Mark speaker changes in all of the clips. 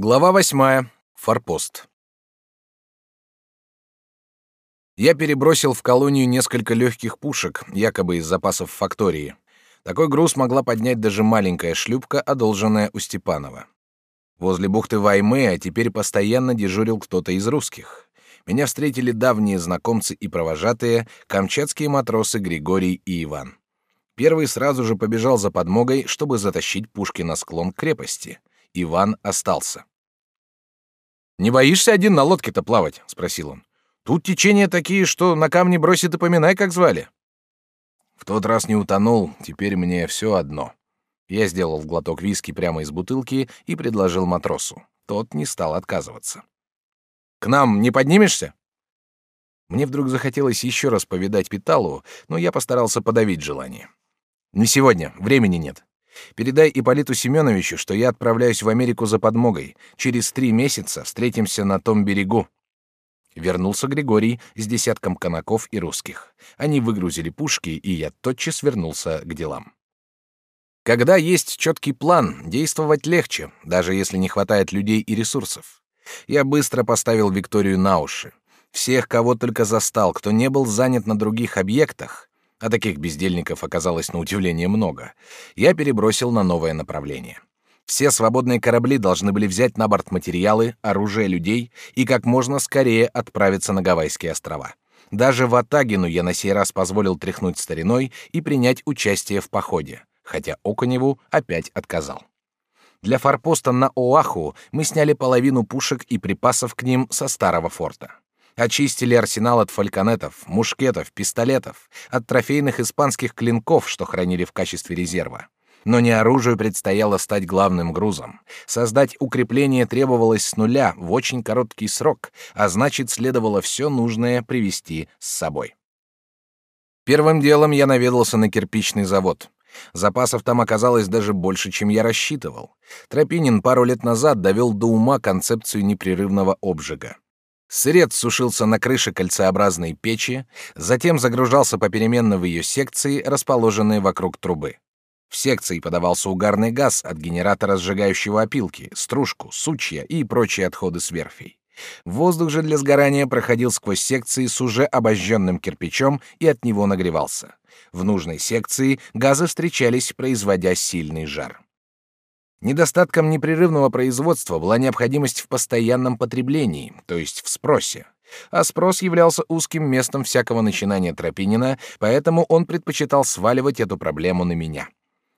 Speaker 1: Глава восьмая. Форпост. Я перебросил в колонию несколько легких пушек, якобы из запасов фактории. Такой груз могла поднять даже маленькая шлюпка, одолженная у Степанова. Возле бухты Ваймы, а теперь постоянно дежурил кто-то из русских. Меня встретили давние знакомцы и провожатые, камчатские матросы Григорий и Иван. Первый сразу же побежал за подмогой, чтобы затащить пушки на склон крепости. Иван остался. «Не боишься один на лодке-то плавать?» — спросил он. «Тут течения такие, что на камни бросит и поминай, как звали». В тот раз не утонул, теперь мне все одно. Я сделал глоток виски прямо из бутылки и предложил матросу. Тот не стал отказываться. «К нам не поднимешься?» Мне вдруг захотелось еще раз повидать Питалу, но я постарался подавить желание. «Не сегодня, времени нет. Передай Ипполиту Семеновичу, что я отправляюсь в Америку за подмогой. Через три месяца встретимся на том берегу». Вернулся Григорий с десятком конаков и русских. Они выгрузили пушки, и я тотчас вернулся к делам. Когда есть четкий план, действовать легче, даже если не хватает людей и ресурсов. Я быстро поставил Викторию на уши. Всех, кого только застал, кто не был занят на других объектах, а таких бездельников оказалось на удивление много, я перебросил на новое направление. Все свободные корабли должны были взять на борт материалы, оружие людей и как можно скорее отправиться на Гавайские острова. Даже Ватагину я на сей раз позволил тряхнуть стариной и принять участие в походе, хотя Оконеву опять отказал. Для форпоста на Оаху мы сняли половину пушек и припасов к ним со старого форта. Очистили арсенал от фальконетов, мушкетов, пистолетов, от трофейных испанских клинков, что хранили в качестве резерва. Но не оружию предстояло стать главным грузом. Создать укрепление требовалось с нуля в очень короткий срок, а значит, следовало все нужное привезти с собой. Первым делом я наведался на кирпичный завод. Запасов там оказалось даже больше, чем я рассчитывал. Тропинин пару лет назад довел до ума концепцию непрерывного обжига. Сырец сушился на крыше кольцеобразной печи, затем загружался попеременно в ее секции, расположенные вокруг трубы. В секции подавался угарный газ от генератора сжигающего опилки, стружку, сучья и прочие отходы с верфей. Воздух же для сгорания проходил сквозь секции с уже обожженным кирпичом и от него нагревался. В нужной секции газы встречались, производя сильный жар. Недостатком непрерывного производства была необходимость в постоянном потреблении, то есть в спросе. А спрос являлся узким местом всякого начинания Тропинина, поэтому он предпочитал сваливать эту проблему на меня.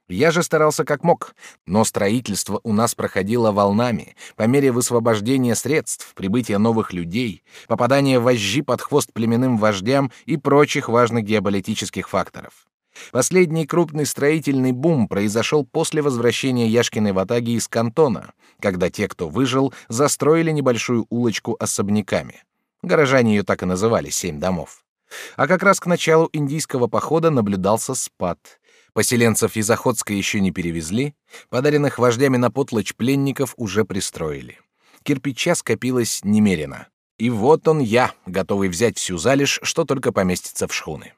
Speaker 1: Я же старался как мог, но строительство у нас проходило волнами, по мере высвобождения средств, прибытия новых людей, попадания вожжи под хвост племенным вождям и прочих важных геополитических факторов. Последний крупный строительный бум произошел после возвращения Яшкиной ватаги из Кантона, когда те, кто выжил, застроили небольшую улочку особняками. Горожане ее так и называли «семь домов». А как раз к началу индийского похода наблюдался спад. Поселенцев из Охотска еще не перевезли, подаренных вождями на потлочь пленников уже пристроили. Кирпича скопилось немерено. И вот он я, готовый взять всю залежь, что только поместится в шхуны.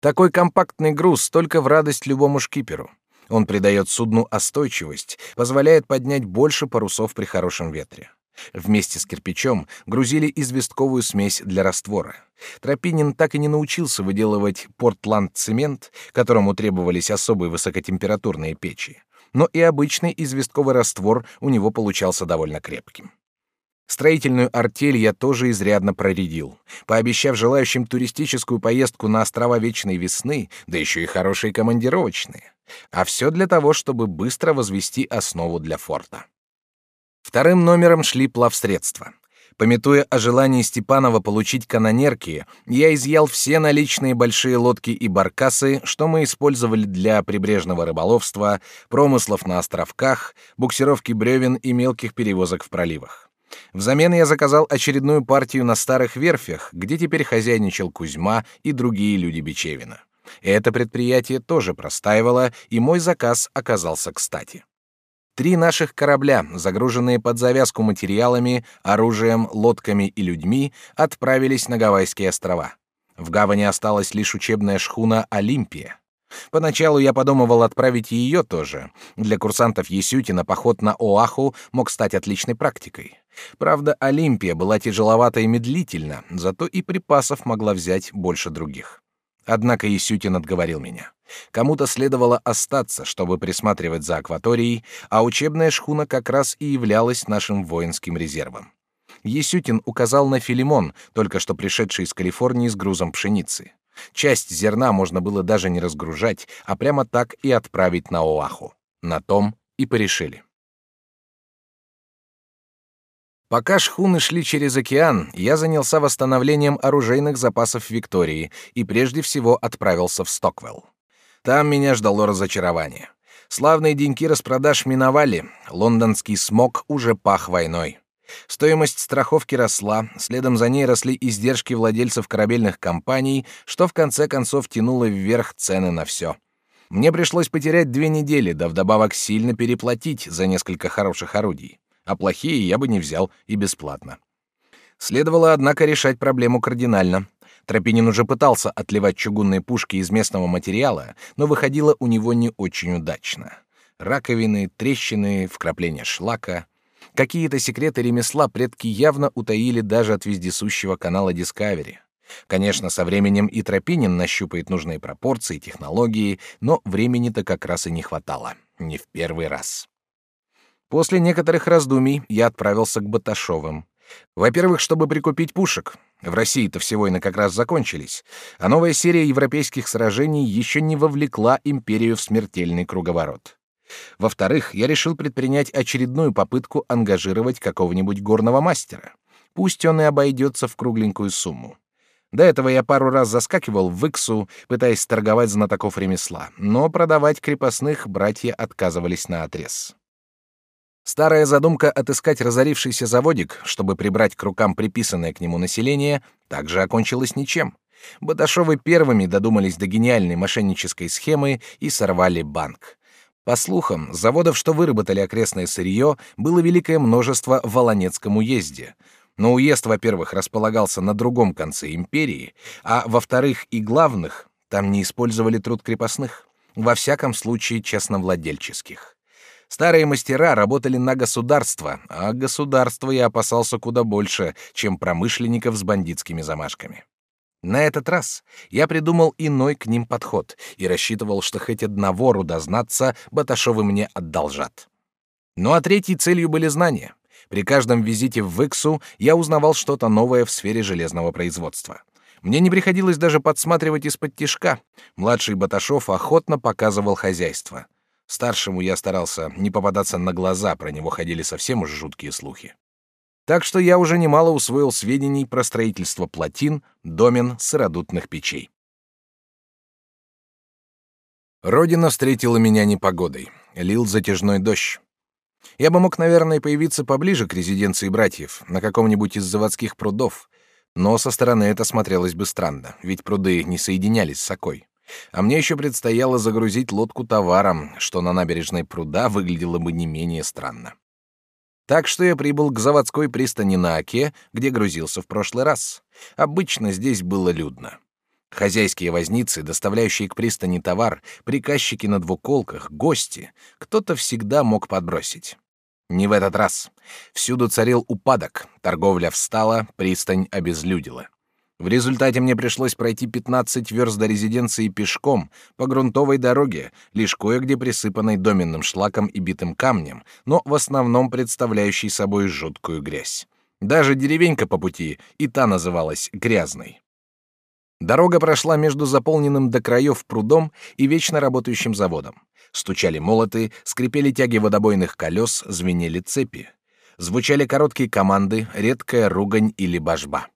Speaker 1: Такой компактный груз только в радость любому шкиперу. Он придает судну остойчивость, позволяет поднять больше парусов при хорошем ветре. Вместе с кирпичом грузили известковую смесь для раствора. Тропинин так и не научился выделывать портланд-цемент, которому требовались особые высокотемпературные печи. Но и обычный известковый раствор у него получался довольно крепким. Строительную артель я тоже изрядно проредил, пообещав желающим туристическую поездку на острова Вечной Весны, да еще и хорошие командировочные. А все для того, чтобы быстро возвести основу для форта. Вторым номером шли плавсредства. Пометуя о желании Степанова получить канонерки, я изъял все наличные большие лодки и баркасы, что мы использовали для прибрежного рыболовства, промыслов на островках, буксировки бревен и мелких перевозок в проливах. Взамен я заказал очередную партию на старых верфях, где теперь хозяйничал Кузьма и другие люди Бичевина. Это предприятие тоже простаивало, и мой заказ оказался кстати. Три наших корабля, загруженные под завязку материалами, оружием, лодками и людьми, отправились на Гавайские острова. В гавани осталась лишь учебная шхуна «Олимпия». Поначалу я подумывал отправить ее тоже. Для курсантов Есютина поход на Оаху мог стать отличной практикой. Правда, Олимпия была тяжеловата и медлительна, зато и припасов могла взять больше других. Однако Есютин отговорил меня. Кому-то следовало остаться, чтобы присматривать за акваторией, а учебная шхуна как раз и являлась нашим воинским резервом. Есютин указал на Филимон, только что пришедший из Калифорнии с грузом пшеницы. Часть зерна можно было даже не разгружать, а прямо так и отправить на Оаху. На том и порешили. Пока шхуны шли через океан, я занялся восстановлением оружейных запасов Виктории и прежде всего отправился в Стоквелл. Там меня ждало разочарование. Славные деньки распродаж миновали, лондонский смог уже пах войной. Стоимость страховки росла, следом за ней росли издержки владельцев корабельных компаний, что в конце концов тянуло вверх цены на все. Мне пришлось потерять две недели, да вдобавок сильно переплатить за несколько хороших орудий. А плохие я бы не взял и бесплатно. Следовало, однако, решать проблему кардинально. Тропинин уже пытался отливать чугунные пушки из местного материала, но выходило у него не очень удачно. Раковины, трещины, вкрапления шлака — Какие-то секреты ремесла предки явно утаили даже от вездесущего канала Discovery. Конечно, со временем и Тропинин нащупает нужные пропорции, технологии, но времени-то как раз и не хватало. Не в первый раз. После некоторых раздумий я отправился к Баташовым. Во-первых, чтобы прикупить пушек. В России-то все войны как раз закончились, а новая серия европейских сражений еще не вовлекла империю в смертельный круговорот. Во-вторых, я решил предпринять очередную попытку ангажировать какого-нибудь горного мастера. Пусть он и обойдется в кругленькую сумму. До этого я пару раз заскакивал в Иксу, пытаясь торговать знатоков ремесла, но продавать крепостных братья отказывались на отрез. Старая задумка отыскать разорившийся заводик, чтобы прибрать к рукам приписанное к нему население, также окончилась ничем. Баташовы первыми додумались до гениальной мошеннической схемы и сорвали банк. По слухам, заводов, что выработали окрестное сырье, было великое множество в Волонецком уезде. Но уезд, во-первых, располагался на другом конце империи, а во-вторых и главных, там не использовали труд крепостных, во всяком случае честновладельческих. Старые мастера работали на государство, а государство я опасался куда больше, чем промышленников с бандитскими замашками. На этот раз я придумал иной к ним подход и рассчитывал, что хоть одного дознаться, Баташовы мне отдолжат. Ну а третьей целью были знания. При каждом визите в Иксу я узнавал что-то новое в сфере железного производства. Мне не приходилось даже подсматривать из-под тишка. Младший Баташов охотно показывал хозяйство. Старшему я старался не попадаться на глаза, про него ходили совсем уж жуткие слухи. Так что я уже немало усвоил сведений про строительство плотин, домен, сыродутных печей. Родина встретила меня непогодой. Лил затяжной дождь. Я бы мог, наверное, появиться поближе к резиденции братьев, на каком-нибудь из заводских прудов, но со стороны это смотрелось бы странно, ведь пруды не соединялись с Окой. А мне еще предстояло загрузить лодку товаром, что на набережной пруда выглядело бы не менее странно. Так что я прибыл к заводской пристани на Оке, где грузился в прошлый раз. Обычно здесь было людно. Хозяйские возницы, доставляющие к пристани товар, приказчики на двуколках, гости, кто-то всегда мог подбросить. Не в этот раз. Всюду царил упадок, торговля встала, пристань обезлюдила. В результате мне пришлось пройти 15 верст до резиденции пешком по грунтовой дороге, лишь кое-где присыпанной доменным шлаком и битым камнем, но в основном представляющей собой жуткую грязь. Даже деревенька по пути и та называлась грязной. Дорога прошла между заполненным до краев прудом и вечно работающим заводом. Стучали молоты, скрипели тяги водобойных колес, звенели цепи. Звучали короткие команды, редкая ругань или божба.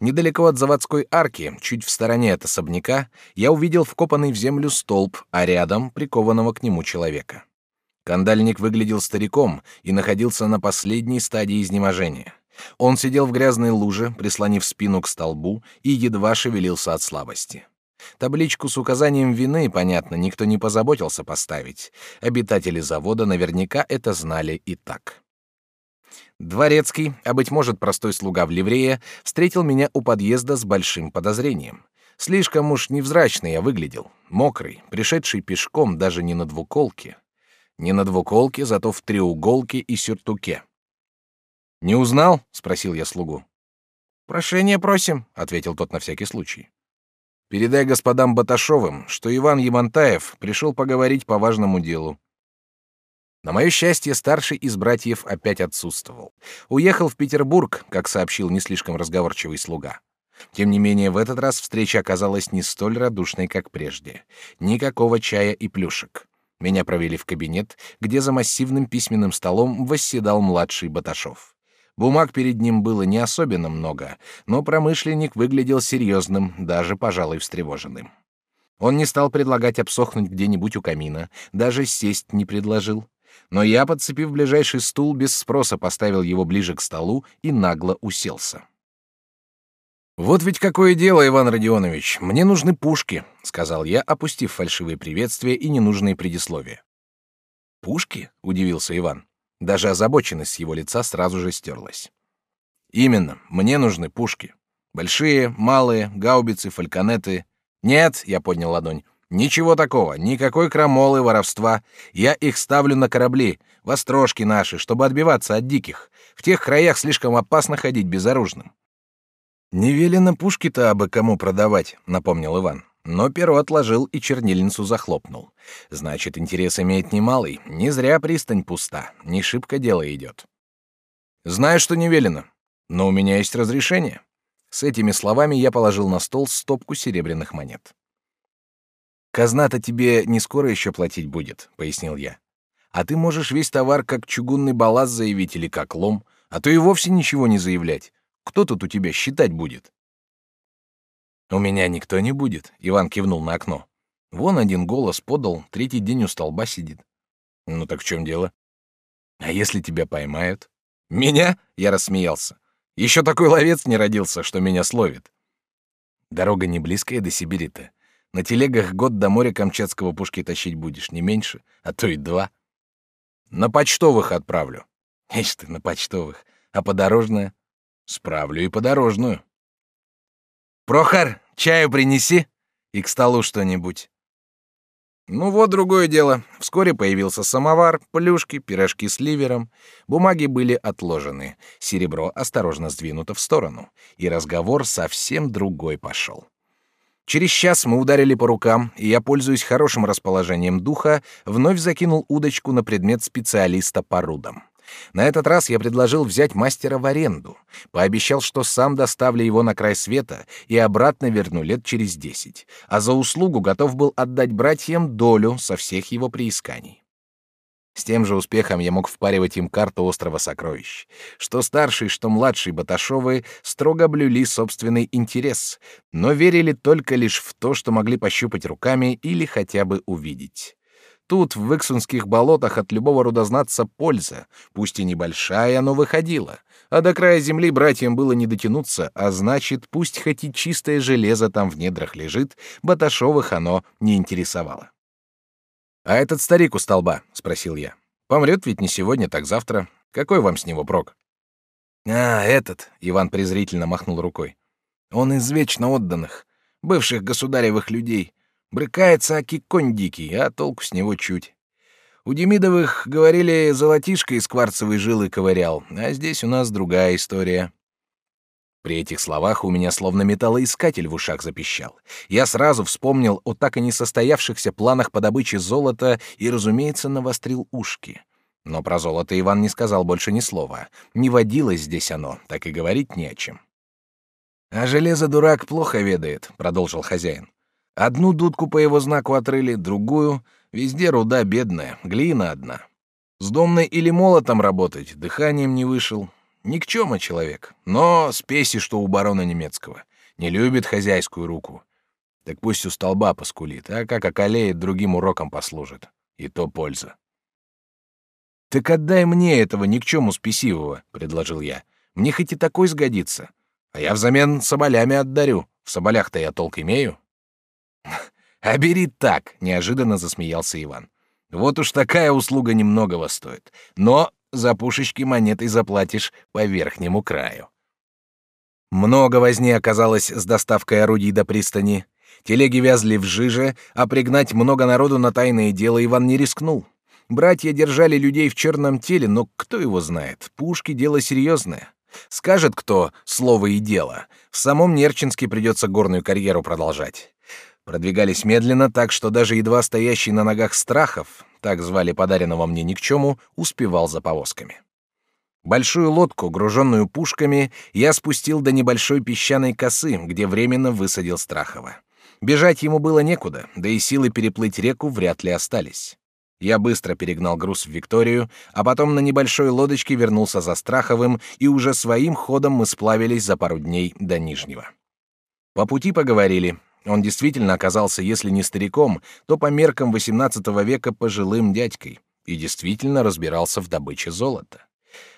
Speaker 1: Недалеко от заводской арки, чуть в стороне от особняка, я увидел вкопанный в землю столб, а рядом прикованного к нему человека. Кандальник выглядел стариком и находился на последней стадии изнеможения. Он сидел в грязной луже, прислонив спину к столбу, и едва шевелился от слабости. Табличку с указанием вины, понятно, никто не позаботился поставить. Обитатели завода наверняка это знали и так. Дворецкий, а быть может простой слуга в ливрее, встретил меня у подъезда с большим подозрением. Слишком уж невзрачный я выглядел, мокрый, пришедший пешком даже не на двуколке. Не на двуколке, зато в треуголке и сюртуке. «Не узнал?» — спросил я слугу. «Прошение просим», — ответил тот на всякий случай. «Передай господам Баташовым, что Иван Ямантаев пришел поговорить по важному делу. На мое счастье, старший из братьев опять отсутствовал. Уехал в Петербург, как сообщил не слишком разговорчивый слуга. Тем не менее, в этот раз встреча оказалась не столь радушной, как прежде. Никакого чая и плюшек. Меня провели в кабинет, где за массивным письменным столом восседал младший Баташов. Бумаг перед ним было не особенно много, но промышленник выглядел серьезным, даже, пожалуй, встревоженным. Он не стал предлагать обсохнуть где-нибудь у камина, даже сесть не предложил но я, подцепив ближайший стул, без спроса поставил его ближе к столу и нагло уселся. «Вот ведь какое дело, Иван Родионович, мне нужны пушки», — сказал я, опустив фальшивые приветствия и ненужные предисловия. «Пушки?» — удивился Иван. Даже озабоченность с его лица сразу же стерлась. «Именно, мне нужны пушки. Большие, малые, гаубицы, фальконеты. Нет, — я поднял ладонь, Ничего такого, никакой крамолы, воровства. Я их ставлю на корабли, в острожки наши, чтобы отбиваться от диких. В тех краях слишком опасно ходить безоружным. Не велено пушки-то абы кому продавать, напомнил Иван. Но перо отложил и чернильницу захлопнул. Значит, интерес имеет немалый. Не зря пристань пуста, не шибко дело идет. Знаю, что не велено, но у меня есть разрешение. С этими словами я положил на стол стопку серебряных монет. Казна-то тебе не скоро еще платить будет, пояснил я. А ты можешь весь товар как чугунный балласт заявить или как лом, а то и вовсе ничего не заявлять. Кто тут у тебя считать будет? У меня никто не будет, Иван кивнул на окно. Вон один голос подал, третий день у столба сидит. Ну так в чем дело? А если тебя поймают? Меня? Я рассмеялся. Еще такой ловец не родился, что меня словит. Дорога не близкая до Сибири-то. На телегах год до моря Камчатского пушки тащить будешь, не меньше, а то и два. На почтовых отправлю. Ишь ты, на почтовых. А подорожная? Справлю и подорожную. Прохор, чаю принеси и к столу что-нибудь. Ну вот другое дело. Вскоре появился самовар, плюшки, пирожки с ливером. Бумаги были отложены, серебро осторожно сдвинуто в сторону, и разговор совсем другой пошел. Через час мы ударили по рукам, и я, пользуясь хорошим расположением духа, вновь закинул удочку на предмет специалиста по рудам. На этот раз я предложил взять мастера в аренду, пообещал, что сам доставлю его на край света и обратно верну лет через десять, а за услугу готов был отдать братьям долю со всех его приисканий. С тем же успехом я мог впаривать им карту острова сокровищ. Что старший, что младший Баташовы строго блюли собственный интерес, но верили только лишь в то, что могли пощупать руками или хотя бы увидеть. Тут, в Иксунских болотах, от любого рудознатца польза, пусть и небольшая, но выходила. А до края земли братьям было не дотянуться, а значит, пусть хоть и чистое железо там в недрах лежит, Баташовых оно не интересовало. «А этот старик у столба?» — спросил я. «Помрет ведь не сегодня, так завтра. Какой вам с него прок?» «А, этот!» — Иван презрительно махнул рукой. «Он из вечно отданных, бывших государевых людей. Брыкается, аки конь дикий, а толку с него чуть. У Демидовых, говорили, золотишко из кварцевой жилы ковырял, а здесь у нас другая история». При этих словах у меня словно металлоискатель в ушах запищал. Я сразу вспомнил о так и не состоявшихся планах по добыче золота и, разумеется, навострил ушки. Но про золото Иван не сказал больше ни слова. Не водилось здесь оно, так и говорить не о чем. «А железо дурак плохо ведает», — продолжил хозяин. «Одну дудку по его знаку отрыли, другую. Везде руда бедная, глина одна. С домной или молотом работать, дыханием не вышел, Никчема человек, но спеси, что у барона немецкого. Не любит хозяйскую руку. Так пусть у столба поскулит, а как околеет, другим уроком послужит. И то польза. «Так отдай мне этого никчему спесивого», — предложил я. «Мне хоть и такой сгодится. А я взамен соболями отдарю. В соболях-то я толк имею». «А бери так», — неожиданно засмеялся Иван. «Вот уж такая услуга немногого стоит. Но за пушечки монетой заплатишь по верхнему краю. Много возни оказалось с доставкой орудий до пристани. Телеги вязли в жиже, а пригнать много народу на тайное дело Иван не рискнул. Братья держали людей в черном теле, но кто его знает? Пушки — дело серьезное. Скажет кто слово и дело. В самом Нерчинске придется горную карьеру продолжать. Продвигались медленно, так что даже едва стоящий на ногах Страхов, так звали подаренного мне никчему, успевал за повозками. Большую лодку, груженную пушками, я спустил до небольшой песчаной косы, где временно высадил Страхова. Бежать ему было некуда, да и силы переплыть реку вряд ли остались. Я быстро перегнал груз в Викторию, а потом на небольшой лодочке вернулся за Страховым, и уже своим ходом мы сплавились за пару дней до Нижнего. По пути поговорили. Он действительно оказался, если не стариком, то по меркам XVIII века пожилым дядькой и действительно разбирался в добыче золота.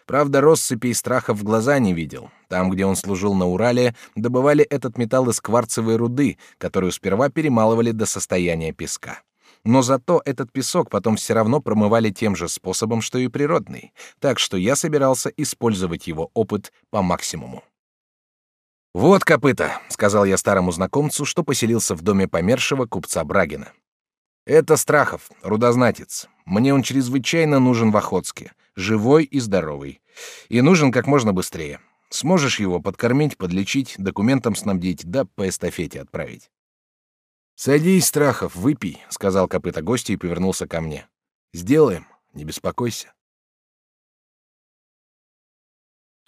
Speaker 1: Правда, россыпей страха в глаза не видел. Там, где он служил на Урале, добывали этот металл из кварцевой руды, которую сперва перемалывали до состояния песка. Но зато этот песок потом все равно промывали тем же способом, что и природный, так что я собирался использовать его опыт по максимуму. «Вот копыта», — сказал я старому знакомцу, что поселился в доме помершего купца Брагина. «Это Страхов, рудознатец. Мне он чрезвычайно нужен в Охотске, живой и здоровый. И нужен как можно быстрее. Сможешь его подкормить, подлечить, документам снабдить, да по эстафете отправить». «Садись, Страхов, выпей», — сказал копыта гостя и повернулся ко мне. «Сделаем, не беспокойся».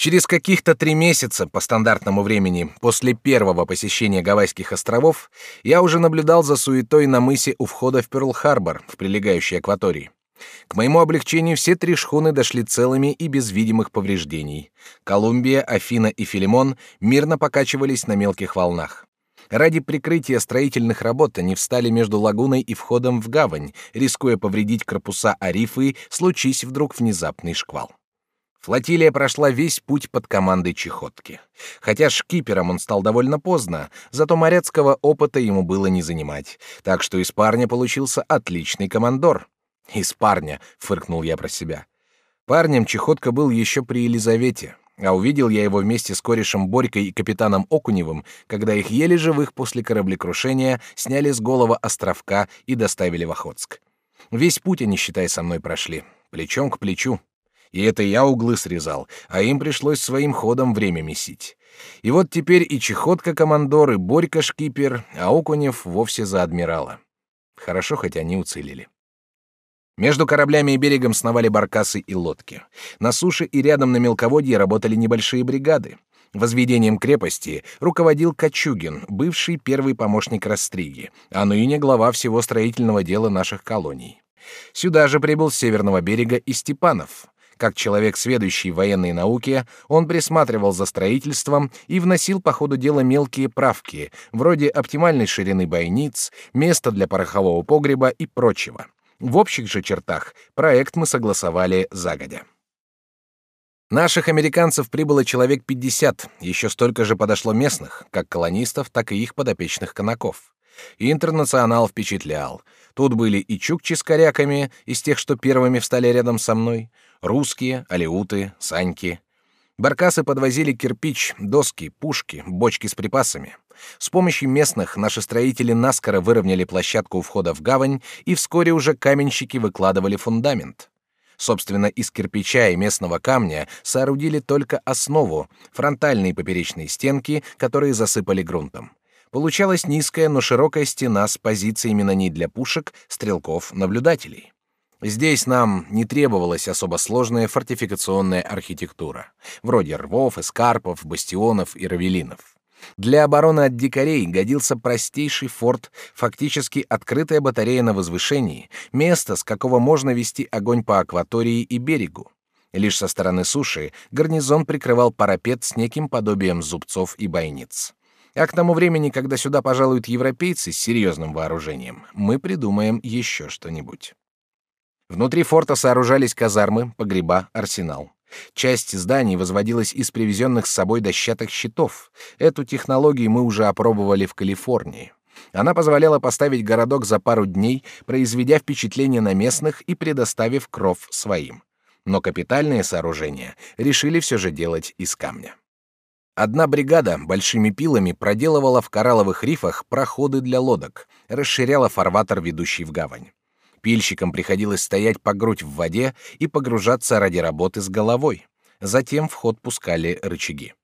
Speaker 1: Через каких-то три месяца по стандартному времени после первого посещения Гавайских островов я уже наблюдал за суетой на мысе у входа в Пёрл-Харбор в прилегающей акватории. К моему облегчению все три шхуны дошли целыми и без видимых повреждений. Колумбия, Афина и Филимон мирно покачивались на мелких волнах. Ради прикрытия строительных работ они встали между лагуной и входом в гавань, рискуя повредить корпуса Арифы, случись вдруг внезапный шквал. Флотилия прошла весь путь под командой Чехотки. Хотя шкипером он стал довольно поздно, зато моряцкого опыта ему было не занимать, так что из парня получился отличный командор. «Из парня», — фыркнул я про себя. Парнем Чехотка был еще при Елизавете, а увидел я его вместе с корешем Борькой и капитаном Окуневым, когда их еле живых после кораблекрушения сняли с голого островка и доставили в Охотск. Весь путь они, считай, со мной прошли, плечом к плечу. И это я углы срезал, а им пришлось своим ходом время месить. И вот теперь и чехотка командор, и Борька шкипер, а Окунев вовсе за адмирала. Хорошо, хоть они уцелели. Между кораблями и берегом сновали баркасы и лодки. На суше и рядом на мелководье работали небольшие бригады. Возведением крепости руководил Кочугин, бывший первый помощник Растриги, а ныне глава всего строительного дела наших колоний. Сюда же прибыл с северного берега и Степанов. Как человек, сведущий в военной науке, он присматривал за строительством и вносил по ходу дела мелкие правки, вроде оптимальной ширины бойниц, места для порохового погреба и прочего. В общих же чертах проект мы согласовали загодя. Наших американцев прибыло человек 50, еще столько же подошло местных, как колонистов, так и их подопечных конаков. Интернационал впечатлял. Тут были и чукчи с коряками, из тех, что первыми встали рядом со мной, русские, алеуты, саньки. Баркасы подвозили кирпич, доски, пушки, бочки с припасами. С помощью местных наши строители наскоро выровняли площадку у входа в гавань, и вскоре уже каменщики выкладывали фундамент. Собственно, из кирпича и местного камня соорудили только основу, фронтальные поперечные стенки, которые засыпали грунтом. Получалась низкая, но широкая стена с позициями на ней для пушек, стрелков, наблюдателей. Здесь нам не требовалась особо сложная фортификационная архитектура, вроде рвов, эскарпов, бастионов и равелинов. Для обороны от дикарей годился простейший форт, фактически открытая батарея на возвышении, место, с какого можно вести огонь по акватории и берегу. Лишь со стороны суши гарнизон прикрывал парапет с неким подобием зубцов и бойниц. А к тому времени, когда сюда пожалуют европейцы с серьезным вооружением, мы придумаем еще что-нибудь. Внутри форта сооружались казармы, погреба, арсенал. Часть зданий возводилась из привезенных с собой дощатых щитов. Эту технологию мы уже опробовали в Калифорнии. Она позволяла поставить городок за пару дней, произведя впечатление на местных и предоставив кров своим. Но капитальные сооружения решили все же делать из камня. Одна бригада большими пилами проделывала в коралловых рифах проходы для лодок, расширяла фарватер, ведущий в гавань. Пильщикам приходилось стоять по грудь в воде и погружаться ради работы с головой. Затем в ход пускали рычаги.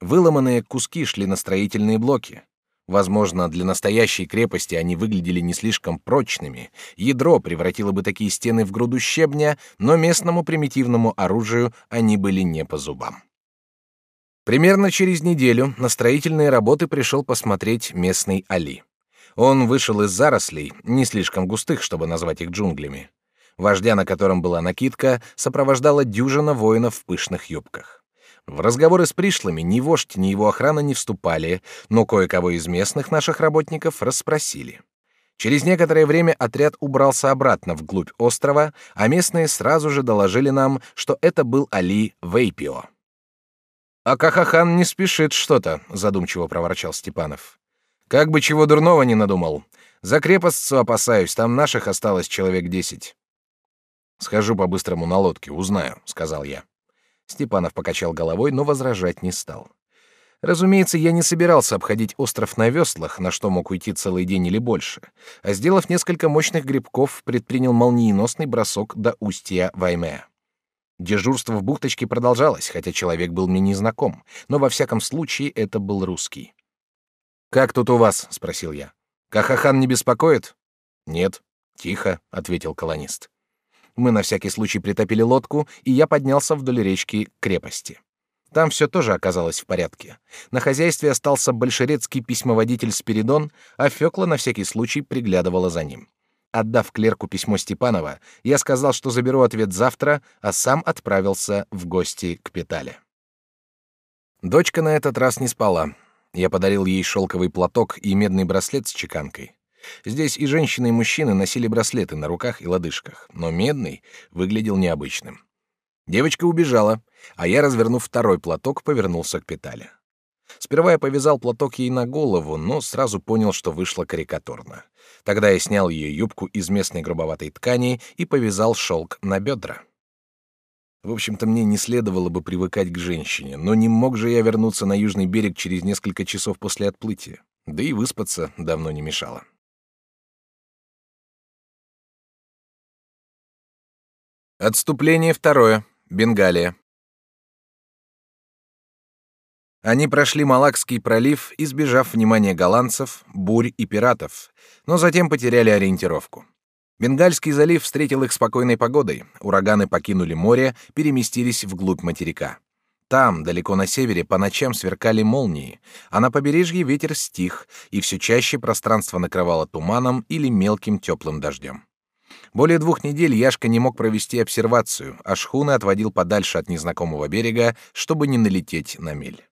Speaker 1: Выломанные куски шли на строительные блоки. Возможно, для настоящей крепости они выглядели не слишком прочными. Ядро превратило бы такие стены в груду щебня, но местному примитивному оружию они были не по зубам. Примерно через неделю на строительные работы пришел посмотреть местный Али. Он вышел из зарослей, не слишком густых, чтобы назвать их джунглями. Вождя, на котором была накидка, сопровождала дюжина воинов в пышных юбках. В разговоры с пришлыми ни вождь, ни его охрана не вступали, но кое-кого из местных наших работников расспросили. Через некоторое время отряд убрался обратно вглубь острова, а местные сразу же доложили нам, что это был Али Вейпио. «А Кахахан не спешит что-то», — задумчиво проворчал Степанов. «Как бы чего дурного не надумал. За крепостцу опасаюсь, там наших осталось человек десять». «Схожу по-быстрому на лодке, узнаю», — сказал я. Степанов покачал головой, но возражать не стал. Разумеется, я не собирался обходить остров на веслах, на что мог уйти целый день или больше, а сделав несколько мощных грибков, предпринял молниеносный бросок до устья Ваймея. Дежурство в бухточке продолжалось, хотя человек был мне незнаком, но во всяком случае это был русский. «Как тут у вас?» — спросил я. «Кахахан не беспокоит?» «Нет». «Тихо», — ответил колонист. Мы на всякий случай притопили лодку, и я поднялся вдоль речки к крепости. Там все тоже оказалось в порядке. На хозяйстве остался большерецкий письмоводитель Спиридон, а Фёкла на всякий случай приглядывала за ним. Отдав клерку письмо Степанова, я сказал, что заберу ответ завтра, а сам отправился в гости к Петале. Дочка на этот раз не спала. Я подарил ей шелковый платок и медный браслет с чеканкой. Здесь и женщины, и мужчины носили браслеты на руках и лодыжках, но медный выглядел необычным. Девочка убежала, а я, развернув второй платок, повернулся к Петале. Сперва я повязал платок ей на голову, но сразу понял, что вышло карикатурно. Тогда я снял ее юбку из местной грубоватой ткани и повязал шелк на бедра. В общем-то, мне не следовало бы привыкать к женщине, но не мог же я вернуться на южный берег через несколько часов после отплытия. Да и выспаться давно не мешало. Отступление второе. Бенгалия. Они прошли Малакский пролив, избежав внимания голландцев, бурь и пиратов, но затем потеряли ориентировку. Бенгальский залив встретил их спокойной погодой. Ураганы покинули море, переместились вглубь материка. Там, далеко на севере, по ночам сверкали молнии, а на побережье ветер стих, и все чаще пространство накрывало туманом или мелким теплым дождем. Более двух недель Яшка не мог провести обсервацию, а шхуны отводил подальше от незнакомого берега, чтобы не налететь на мель.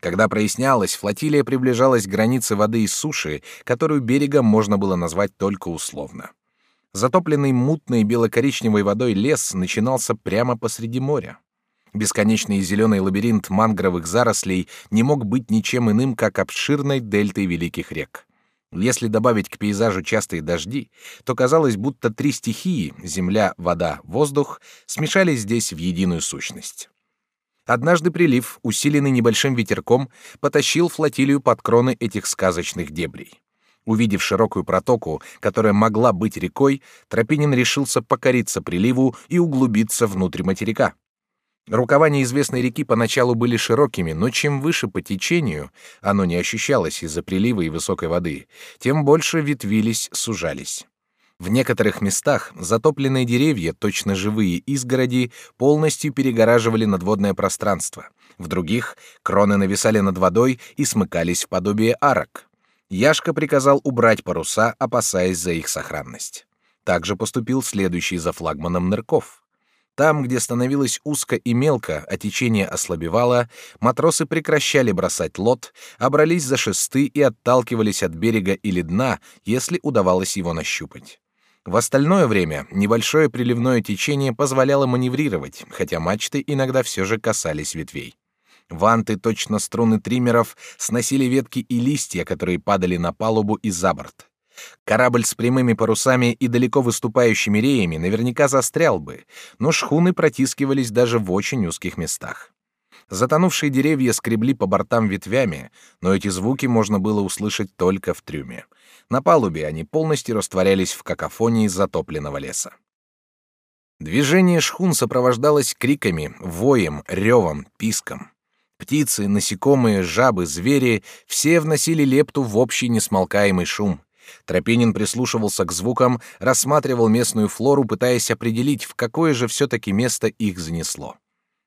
Speaker 1: Когда прояснялось, флотилия приближалась к границе воды и суши, которую берегом можно было назвать только условно. Затопленный мутной бело-коричневой водой лес начинался прямо посреди моря. Бесконечный зеленый лабиринт мангровых зарослей не мог быть ничем иным, как обширной дельтой великих рек. Если добавить к пейзажу частые дожди, то казалось, будто три стихии — земля, вода, воздух — смешались здесь в единую сущность. Однажды прилив, усиленный небольшим ветерком, потащил флотилию под кроны этих сказочных дебрей. Увидев широкую протоку, которая могла быть рекой, Тропинин решился покориться приливу и углубиться внутрь материка. Рукава неизвестной реки поначалу были широкими, но чем выше по течению, оно не ощущалось из-за прилива и высокой воды, тем больше ветвились, сужались. В некоторых местах затопленные деревья, точно живые изгороди, полностью перегораживали надводное пространство. В других кроны нависали над водой и смыкались в подобие арок. Яшка приказал убрать паруса, опасаясь за их сохранность. Также поступил следующий за флагманом Нырков. Там, где становилось узко и мелко, а течение ослабевало, матросы прекращали бросать лот, обрались за шесты и отталкивались от берега или дна, если удавалось его нащупать. В остальное время небольшое приливное течение позволяло маневрировать, хотя мачты иногда все же касались ветвей. Ванты, точно струны триммеров, сносили ветки и листья, которые падали на палубу и за борт. Корабль с прямыми парусами и далеко выступающими реями наверняка застрял бы, но шхуны протискивались даже в очень узких местах. Затонувшие деревья скребли по бортам ветвями, но эти звуки можно было услышать только в трюме. На палубе они полностью растворялись в какофонии затопленного леса. Движение шхун сопровождалось криками, воем, ревом, писком. Птицы, насекомые, жабы, звери — все вносили лепту в общий несмолкаемый шум. Тропинин прислушивался к звукам, рассматривал местную флору, пытаясь определить, в какое же все-таки место их занесло.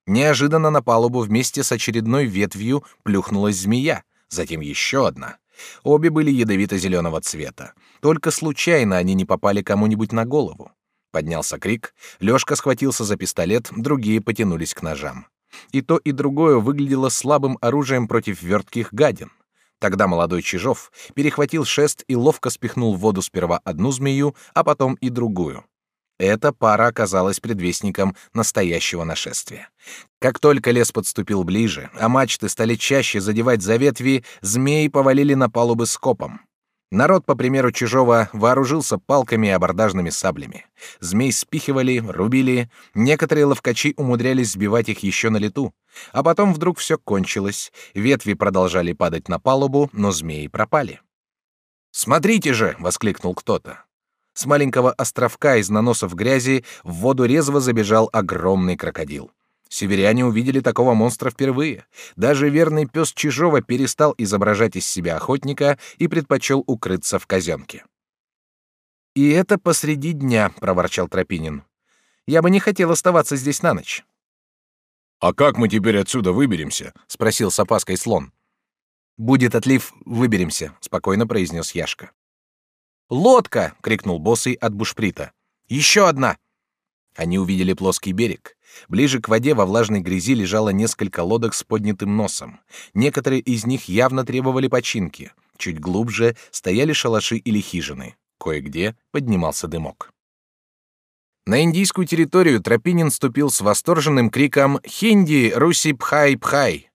Speaker 1: Неожиданно на палубу вместе с очередной ветвью плюхнулась змея, затем еще одна. Обе были ядовито-зеленого цвета. Только случайно они не попали кому-нибудь на голову. Поднялся крик, Лёшка схватился за пистолет, другие потянулись к ножам. И то, и другое выглядело слабым оружием против вертких гадин. Тогда молодой Чижов перехватил шест и ловко спихнул в воду сперва одну змею, а потом и другую. Эта пара оказалась предвестником настоящего нашествия. Как только лес подступил ближе, а мачты стали чаще задевать за ветви, змеи повалили на палубы скопом. Народ, по примеру Чижова, вооружился палками и абордажными саблями. Змей спихивали, рубили, некоторые ловкачи умудрялись сбивать их еще на лету. А потом вдруг все кончилось, ветви продолжали падать на палубу, но змеи пропали. «Смотрите же!» — воскликнул кто-то. С маленького островка из наносов грязи в воду резво забежал огромный крокодил. Северяне увидели такого монстра впервые. Даже верный пес Чижова перестал изображать из себя охотника и предпочел укрыться в казенке. «И это посреди дня», — проворчал Тропинин. «Я бы не хотел оставаться здесь на ночь».
Speaker 2: «А как мы теперь отсюда выберемся?» — спросил с опаской слон.
Speaker 1: «Будет отлив, выберемся», — спокойно произнес Яшка. «Лодка!» — крикнул Босый от бушприта. «Еще одна!» Они увидели плоский берег. Ближе к воде во влажной грязи лежало несколько лодок с поднятым носом. Некоторые из них явно требовали починки. Чуть глубже стояли шалаши или хижины. Кое-где поднимался дымок. На индийскую территорию Тропинин ступил с восторженным криком «Хинди! Руси! Пхай! Пхай!».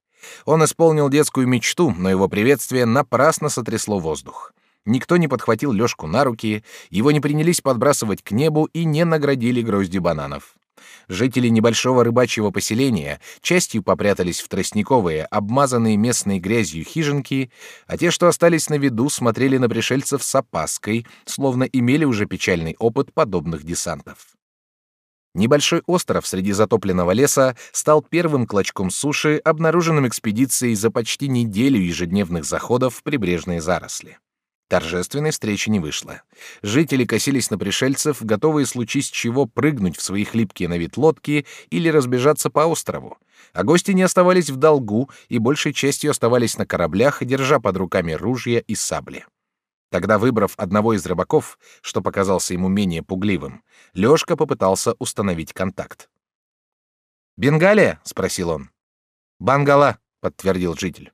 Speaker 1: Он исполнил детскую мечту, но его приветствие напрасно сотрясло воздух. Никто не подхватил Лёшку на руки, его не принялись подбрасывать к небу и не наградили гроздью бананов. Жители небольшого рыбачьего поселения частью попрятались в тростниковые, обмазанные местной грязью хижинки, а те, что остались на виду, смотрели на пришельцев с опаской, словно имели уже печальный опыт подобных десантов. Небольшой остров среди затопленного леса стал первым клочком суши, обнаруженным экспедицией за почти неделю ежедневных заходов в прибрежные заросли. Торжественной встречи не вышло. Жители косились на пришельцев, готовые случись чего прыгнуть в свои хлипкие на вид лодки или разбежаться по острову. А гости не оставались в долгу и большей частью оставались на кораблях, держа под руками ружья и сабли. Тогда, выбрав одного из рыбаков, что показался ему менее пугливым, Лёшка попытался установить контакт. «Бенгалия?» — спросил он. «Бангала», — подтвердил житель.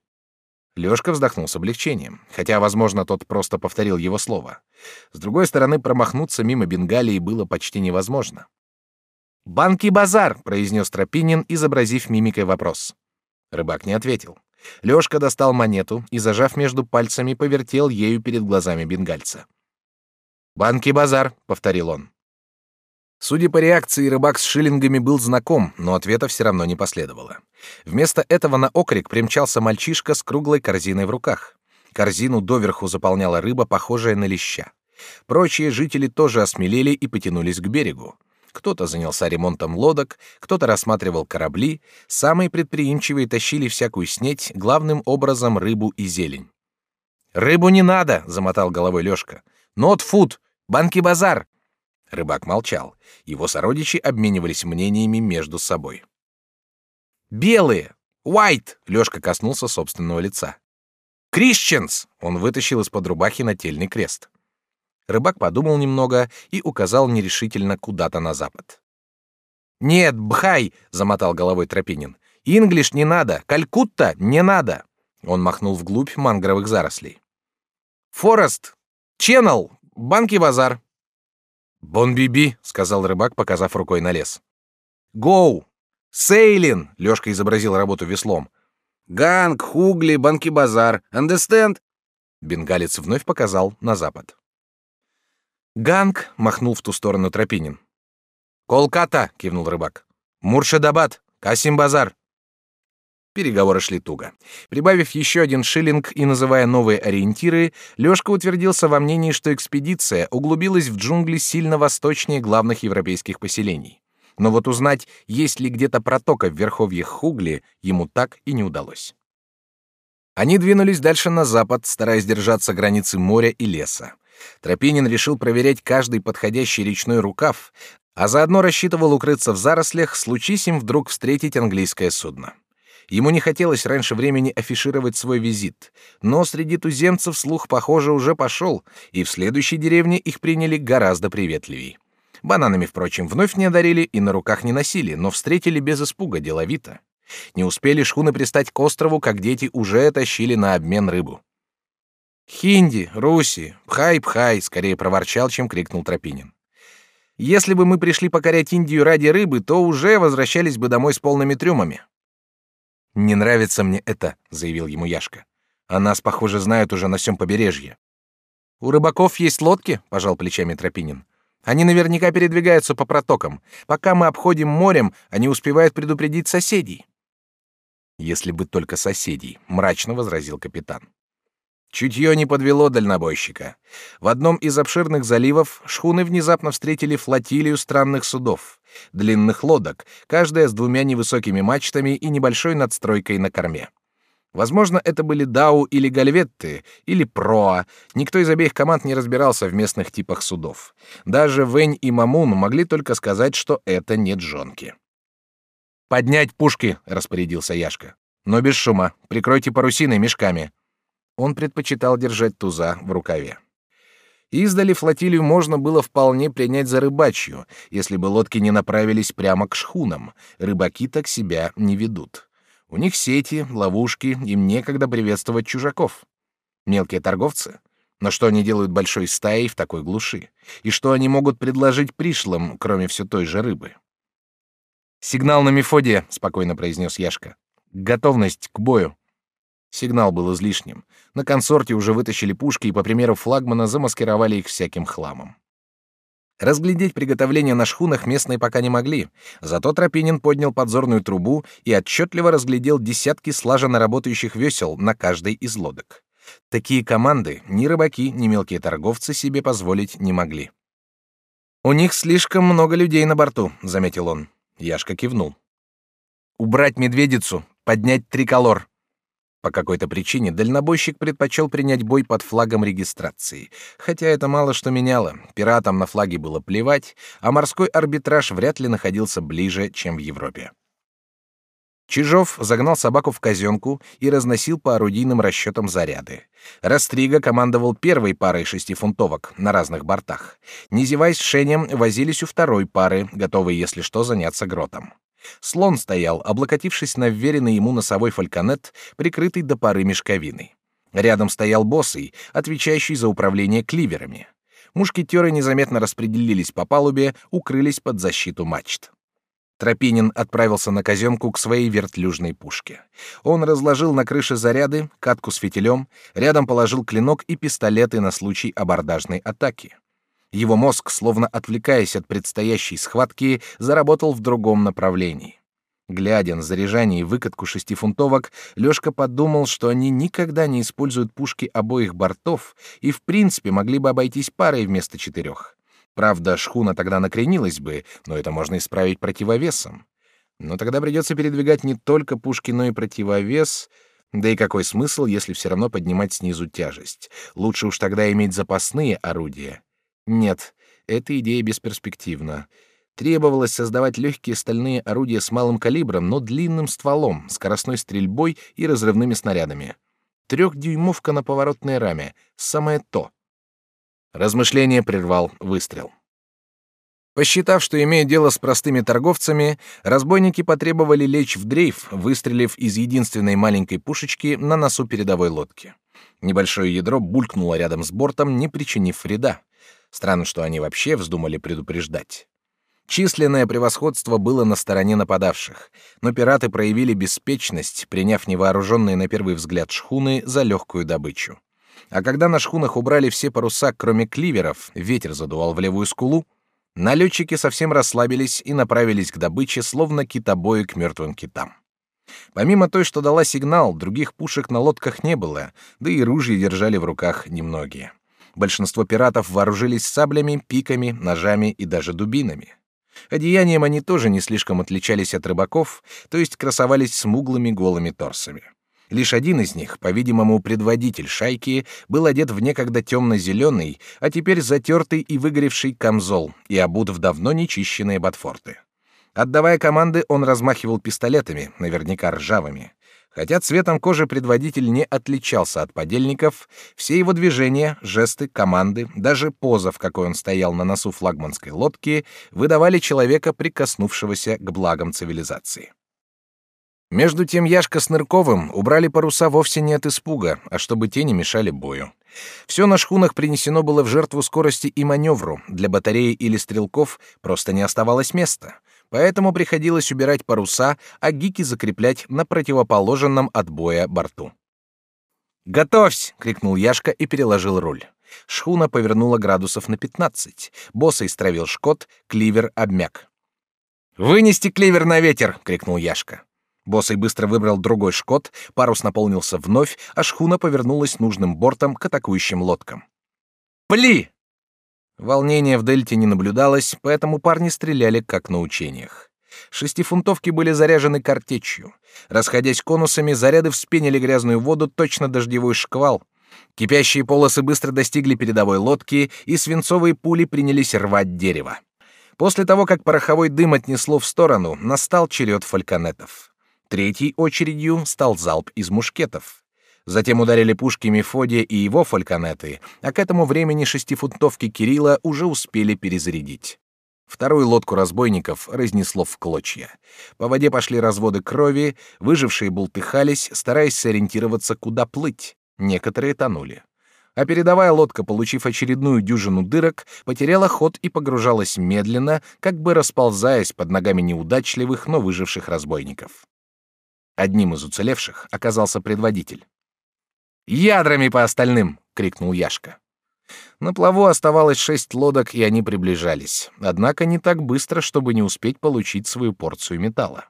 Speaker 1: Лёшка вздохнул с облегчением, хотя, возможно, тот просто повторил его слово. С другой стороны, промахнуться мимо Бенгалии было почти невозможно. «Банки базар!» — произнес Тропинин, изобразив мимикой вопрос. Рыбак не ответил. Лёшка достал монету и, зажав между пальцами, повертел ею перед глазами бенгальца. «Банки базар!» — повторил он. Судя по реакции, рыбак с шиллингами был знаком, но ответа все равно не последовало. Вместо этого на окрик примчался мальчишка с круглой корзиной в руках. Корзину доверху заполняла рыба, похожая на леща. Прочие жители тоже осмелели и потянулись к берегу. Кто-то занялся ремонтом лодок, кто-то рассматривал корабли, самые предприимчивые тащили всякую снеть, главным образом рыбу и зелень. «Рыбу не надо!» — замотал головой Лёшка. «Нот фуд! Банки базар! Рыбак молчал. Его сородичи обменивались мнениями между собой. «Белые! White!» — Лёшка коснулся собственного лица. «Christians!» — он вытащил из-под рубахи нательный крест. Рыбак подумал немного и указал нерешительно куда-то на запад. «Нет, Бхай!» — замотал головой Тропинин. «Инглиш не надо! Калькутта не надо!» Он махнул вглубь мангровых зарослей. «Форест! Channel! Банки-базар!»
Speaker 2: «Бон-биби», — сказал рыбак, показав рукой на лес.
Speaker 1: «Go! Sailing!» — Лёшка изобразил работу веслом. «Ганг, Хугли, Банки-базар. Understand?» Бенгалец вновь показал на запад. «Ганг!» — махнул в ту сторону Тропинин. «Колката!» — кивнул рыбак. «Муршидабад! Касим-базар!» Переговоры шли туго. Прибавив еще один шиллинг и называя новые ориентиры, Лёшка утвердился во мнении, что экспедиция углубилась в джунгли сильно восточнее главных европейских поселений. Но вот узнать, есть ли где-то протока в верховьях Хугли, ему так и не удалось. Они двинулись дальше на запад, стараясь держаться границы моря и леса. Тропинин решил проверять каждый подходящий речной рукав, а заодно рассчитывал укрыться в зарослях, случись им вдруг встретить английское судно. Ему не хотелось раньше времени афишировать свой визит, но среди туземцев слух, похоже, уже пошел, и в следующей деревне их приняли гораздо приветливей. Бананами, впрочем, вновь не одарили и на руках не носили, но встретили без испуга, деловито. Не успели шхуны пристать к острову, как дети уже тащили на обмен рыбу. «Хинди, Руси, пхай-пхай!» — скорее проворчал, чем крикнул Тропинин. «Если бы мы пришли покорять Индию ради рыбы, то уже возвращались бы домой с полными трюмами». «Не нравится мне это», — заявил ему Яшка. «А нас, похоже, знают уже на всем побережье». «У рыбаков есть лодки», — пожал плечами Тропинин. «Они наверняка передвигаются по протокам. Пока мы обходим морем, они успевают предупредить соседей». «Если бы только соседей», — мрачно возразил капитан. Чутье не подвело дальнобойщика. В одном из обширных заливов шхуны внезапно встретили флотилию странных судов, длинных лодок, каждая с двумя невысокими мачтами и небольшой надстройкой на корме. Возможно, это были Дау или Гальветты, или Проа. Никто из обеих команд не разбирался в местных типах судов. Даже Вэнь и Мамун могли только сказать, что это не джонки. «Поднять пушки!» — распорядился Яшка. «Но без шума. Прикройте парусиной мешками. Он предпочитал держать туза в рукаве. Издали флотилию можно было вполне принять за рыбачью, если бы лодки не направились прямо к шхунам. Рыбаки так себя не ведут. У них сети, ловушки, им некогда приветствовать чужаков. Мелкие торговцы? Но что они делают большой стаей в такой глуши? И что они могут предложить пришлым, кроме все той же рыбы? «Сигнал на Мефодия», — спокойно произнес Яшка. «Готовность к бою». Сигнал был излишним. На консорте уже вытащили пушки и, по примеру флагмана, замаскировали их всяким хламом. Разглядеть приготовления на шхунах местные пока не могли, зато Тропинин поднял подзорную трубу и отчетливо разглядел десятки слаженно работающих весел на каждой из лодок. Такие команды ни рыбаки, ни мелкие торговцы себе позволить не могли. «У них слишком много людей на борту», — заметил он. Яшка кивнул. «Убрать медведицу, поднять триколор», по какой-то причине дальнобойщик предпочел принять бой под флагом регистрации, хотя это мало что меняло. Пиратам на флаге было плевать, а морской арбитраж вряд ли находился ближе, чем в Европе. Чижов загнал собаку в казенку и разносил по орудийным расчетам заряды. Растрига командовал первой парой шестифунтовок на разных бортах. Низевай с Шенем возились у второй пары, готовые, если что, заняться гротом. Слон стоял, облокотившись на вверенный ему носовой фальконет, прикрытый до поры мешковиной. Рядом стоял боссый, отвечающий за управление кливерами. Мушкетеры незаметно распределились по палубе, укрылись под защиту мачт. Тропинин отправился на казенку к своей вертлюжной пушке. Он разложил на крыше заряды, катку с фитилем, рядом положил клинок и пистолеты на случай абордажной атаки. Его мозг, словно отвлекаясь от предстоящей схватки, заработал в другом направлении. Глядя на заряжание и выкатку шестифунтовок, Лёшка подумал, что они никогда не используют пушки обоих бортов и в принципе могли бы обойтись парой вместо четырех. Правда, шхуна тогда накренилась бы, но это можно исправить противовесом. Но тогда придется передвигать не только пушки, но и противовес. Да и какой смысл, если все равно поднимать снизу тяжесть? Лучше уж тогда иметь запасные орудия. Нет, эта идея бесперспективна. Требовалось создавать легкие стальные орудия с малым калибром, но длинным стволом, скоростной стрельбой и разрывными снарядами. Трехдюймовка на поворотной раме — самое то. Размышление прервал выстрел. Посчитав, что имеют дело с простыми торговцами, разбойники потребовали лечь в дрейф, выстрелив из единственной маленькой пушечки на носу передовой лодки. Небольшое ядро булькнуло рядом с бортом, не причинив вреда. Странно, что они вообще вздумали предупреждать. Численное превосходство было на стороне нападавших, но пираты проявили беспечность, приняв невооруженные на первый взгляд шхуны за легкую добычу. А когда на шхунах убрали все паруса, кроме кливеров, ветер задувал в левую скулу, налетчики совсем расслабились и направились к добыче, словно китобои к мертвым китам. Помимо той, что дала сигнал, других пушек на лодках не было, да и ружья держали в руках немногие. Большинство пиратов вооружились саблями, пиками, ножами и даже дубинами. Одеянием они тоже не слишком отличались от рыбаков, то есть красовались смуглыми голыми торсами. Лишь один из них, по-видимому, предводитель шайки, был одет в некогда темно-зеленый, а теперь затертый и выгоревший камзол и обут в давно нечищенные ботфорты. Отдавая команды, он размахивал пистолетами, наверняка ржавыми. Хотя цветом кожи предводитель не отличался от подельников, все его движения, жесты, команды, даже поза, в какой он стоял на носу флагманской лодки, выдавали человека, прикоснувшегося к благам цивилизации. Между тем Яшка с Нырковым убрали паруса вовсе не от испуга, а чтобы те не мешали бою. Все на шхунах принесено было в жертву скорости и маневру, для батареи или стрелков просто не оставалось места — поэтому приходилось убирать паруса, а гики закреплять на противоположенном от боя борту. «Готовься!» — крикнул Яшка и переложил руль. Шхуна повернула градусов на пятнадцать. Босса истравил шкот, кливер обмяк. «Вынести кливер на ветер!» — крикнул Яшка. Босой быстро выбрал другой шкот, парус наполнился вновь, а шхуна повернулась нужным бортом к атакующим лодкам. «Пли!» Волнения в дельте не наблюдалось, поэтому парни стреляли как на учениях. Шестифунтовки были заряжены картечью. Расходясь конусами, заряды вспенили грязную воду точно дождевой шквал. Кипящие полосы быстро достигли передовой лодки, и свинцовые пули принялись рвать дерево. После того, как пороховой дым отнесло в сторону, настал черед фальконетов. Третьей очередью стал залп из мушкетов. Затем ударили пушки Мефодия и его фальконеты, а к этому времени шестифунтовки Кирилла уже успели перезарядить. Вторую лодку разбойников разнесло в клочья. По воде пошли разводы крови, выжившие бултыхались, стараясь сориентироваться, куда плыть. Некоторые тонули. А передовая лодка, получив очередную дюжину дырок, потеряла ход и погружалась медленно, как бы расползаясь под ногами неудачливых, но выживших разбойников. Одним из уцелевших оказался предводитель. Ядрами по остальным, крикнул Яшка. На плаву оставалось шесть лодок, и они приближались. Однако не так быстро, чтобы не успеть получить свою порцию металла.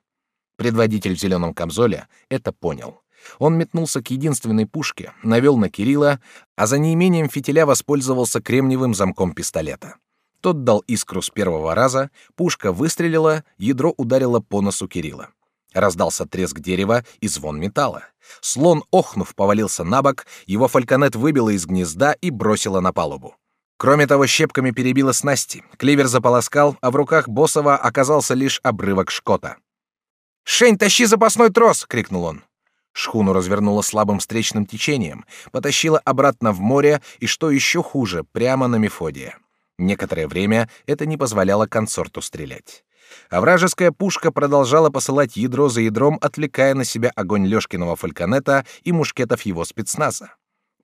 Speaker 1: Предводитель в зеленом камзоле это понял. Он метнулся к единственной пушке, навел на Кирилла, а за неимением фитиля воспользовался кремниевым замком пистолета. Тот дал искру с первого раза, пушка выстрелила, ядро ударило по носу Кирилла. Раздался треск дерева и звон металла. Слон, охнув, повалился на бок, его фальконет выбило из гнезда и бросило на палубу. Кроме того, щепками перебило снасти. Кливер заполоскал, а в руках Босова оказался лишь обрывок шкота. «Шень, тащи запасной трос!» — крикнул он. Шхуну развернуло слабым встречным течением, потащило обратно в море и, что еще хуже, прямо на Мефодия. Некоторое время это не позволяло консорту стрелять а вражеская пушка продолжала посылать ядро за ядром, отвлекая на себя огонь Лёшкиного фальконета и мушкетов его спецназа.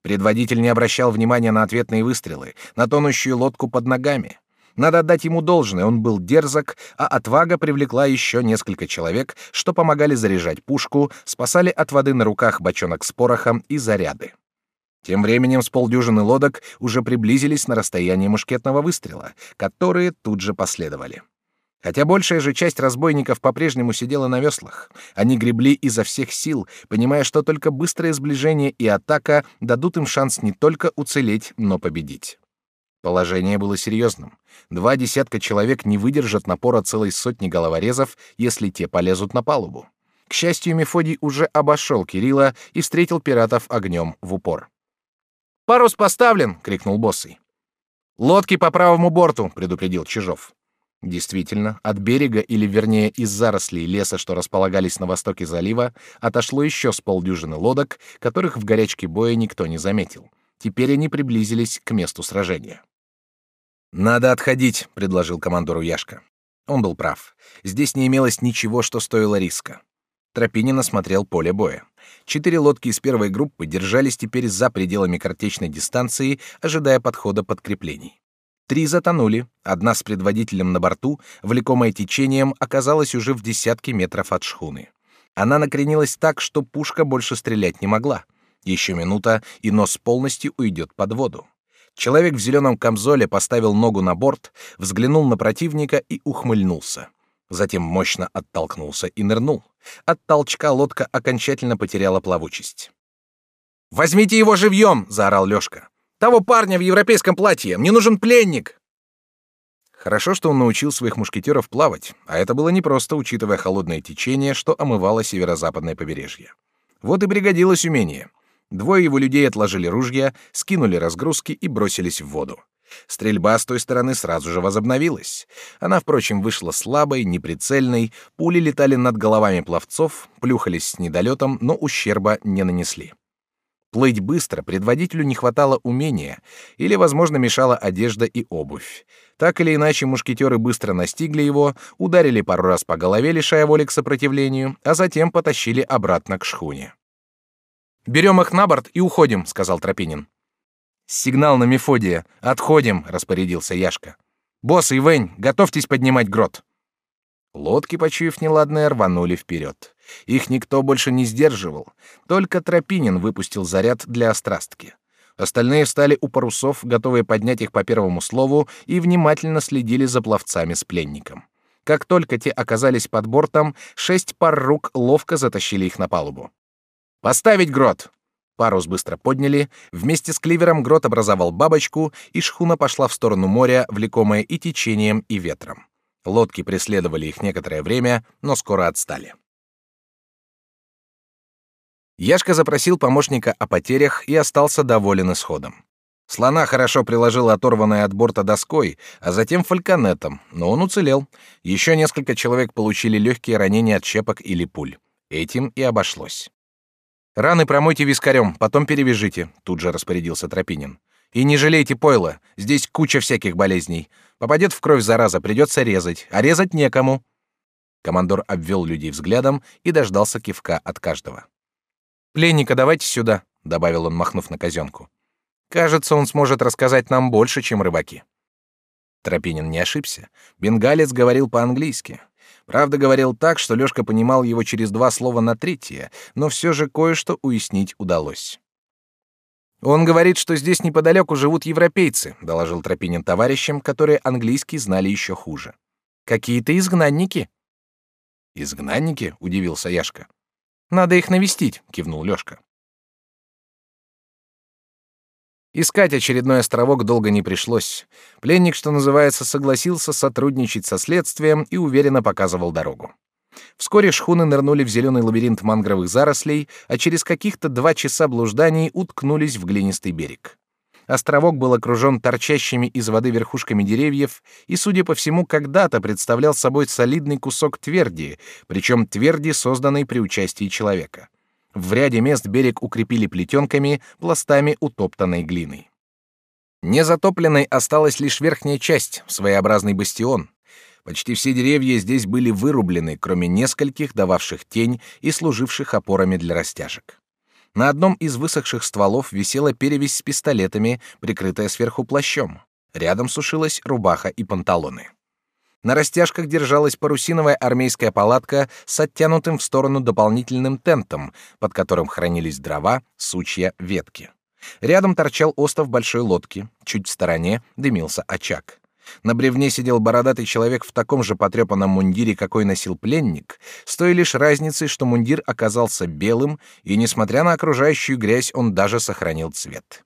Speaker 1: Предводитель не обращал внимания на ответные выстрелы, на тонущую лодку под ногами. Надо отдать ему должное, он был дерзок, а отвага привлекла еще несколько человек, что помогали заряжать пушку, спасали от воды на руках бочонок с порохом и заряды. Тем временем с полдюжины лодок уже приблизились на расстояние мушкетного выстрела, которые тут же последовали. Хотя большая же часть разбойников по-прежнему сидела на веслах. Они гребли изо всех сил, понимая, что только быстрое сближение и атака дадут им шанс не только уцелеть, но победить. Положение было серьезным. Два десятка человек не выдержат напора целой сотни головорезов, если те полезут на палубу. К счастью, Мефодий уже обошел Кирилла и встретил пиратов огнем в упор. «Парус поставлен!» — крикнул Боссый. «Лодки по правому борту!» — предупредил Чижов. Действительно, от берега, или вернее из зарослей леса, что располагались на востоке залива, отошло еще с полдюжины лодок, которых в горячке боя никто не заметил. Теперь они приблизились к месту сражения. «Надо отходить», — предложил командору Яшка. Он был прав. Здесь не имелось ничего, что стоило риска. Тропинин осмотрел поле боя. Четыре лодки из первой группы держались теперь за пределами картечной дистанции, ожидая подхода подкреплений. Три затонули, одна с предводителем на борту, влекомая течением, оказалась уже в десятке метров от шхуны. Она накренилась так, что пушка больше стрелять не могла. Еще минута, и нос полностью уйдет под воду. Человек в зеленом камзоле поставил ногу на борт, взглянул на противника и ухмыльнулся. Затем мощно оттолкнулся и нырнул. От толчка лодка окончательно потеряла плавучесть. «Возьмите его живьем!» — заорал Лёшка. «Того парня в европейском платье! Мне нужен пленник!» Хорошо, что он научил своих мушкетеров плавать, а это было непросто, учитывая холодное течение, что омывало северо-западное побережье. Вот и пригодилось умение. Двое его людей отложили ружья, скинули разгрузки и бросились в воду. Стрельба с той стороны сразу же возобновилась. Она, впрочем, вышла слабой, неприцельной, пули летали над головами пловцов, плюхались с недолетом, но ущерба не нанесли. Плыть быстро предводителю не хватало умения, или, возможно, мешала одежда и обувь. Так или иначе, мушкетеры быстро настигли его, ударили пару раз по голове, лишая воли к сопротивлению, а затем потащили обратно к шхуне. «Берем их на борт и уходим», — сказал Тропинин. «Сигнал на Мефодия. Отходим», — распорядился Яшка. «Босс и Вэнь, готовьтесь поднимать грот». Лодки, почуяв неладное, рванули вперед. Их никто больше не сдерживал. Только Тропинин выпустил заряд для острастки. Остальные встали у парусов, готовые поднять их по первому слову, и внимательно следили за пловцами с пленником. Как только те оказались под бортом, шесть пар рук ловко затащили их на палубу. «Поставить грот!» Парус быстро подняли, вместе с кливером грот образовал бабочку, и шхуна пошла в сторону моря, влекомая и течением, и ветром. Лодки преследовали их некоторое время, но скоро отстали. Яшка запросил помощника о потерях и остался доволен исходом. Слона хорошо приложил оторванной от борта доской, а затем фальконетом, но он уцелел. Еще несколько человек получили легкие ранения от щепок или пуль. Этим и обошлось. Раны промойте вискарем, потом перевяжите, тут же распорядился Тропинин. И не жалейте пойла, здесь куча всяких болезней. Попадет в кровь зараза, придется резать, а резать некому. Командор обвел людей взглядом и дождался кивка от каждого. Пленника давайте сюда, добавил он, махнув на казенку. Кажется, он сможет рассказать нам больше, чем рыбаки. Тропинин не ошибся. Бенгалец говорил по-английски. Правда, говорил так, что Лёшка понимал его через два слова на третье, но все же кое-что уяснить удалось. Он говорит, что здесь неподалеку живут европейцы, доложил Тропинин товарищам, которые английский знали еще хуже. Какие-то изгнанники. Изгнанники? удивился Яшка. Надо их навестить, кивнул Лёшка. Искать очередной островок долго не пришлось. Пленник, что называется, согласился сотрудничать со следствием и уверенно показывал дорогу. Вскоре шхуны нырнули в зеленый лабиринт мангровых зарослей, а через каких-то два часа блужданий уткнулись в глинистый берег. Островок был окружен торчащими из воды верхушками деревьев и, судя по всему, когда-то представлял собой солидный кусок тверди, причем тверди, созданной при участии человека. В ряде мест берег укрепили плетенками, пластами утоптанной глины. Незатопленной осталась лишь верхняя часть, своеобразный бастион. Почти все деревья здесь были вырублены, кроме нескольких, дававших тень и служивших опорами для растяжек. На одном из высохших стволов висела перевязь с пистолетами, прикрытая сверху плащом. Рядом сушилась рубаха и панталоны. На растяжках держалась парусиновая армейская палатка с оттянутым в сторону дополнительным тентом, под которым хранились дрова, сучья, ветки. Рядом торчал остов большой лодки, чуть в стороне дымился очаг. На бревне сидел бородатый человек в таком же потрепанном мундире, какой носил пленник, с той лишь разницей, что мундир оказался белым, и, несмотря на окружающую грязь, он даже сохранил цвет.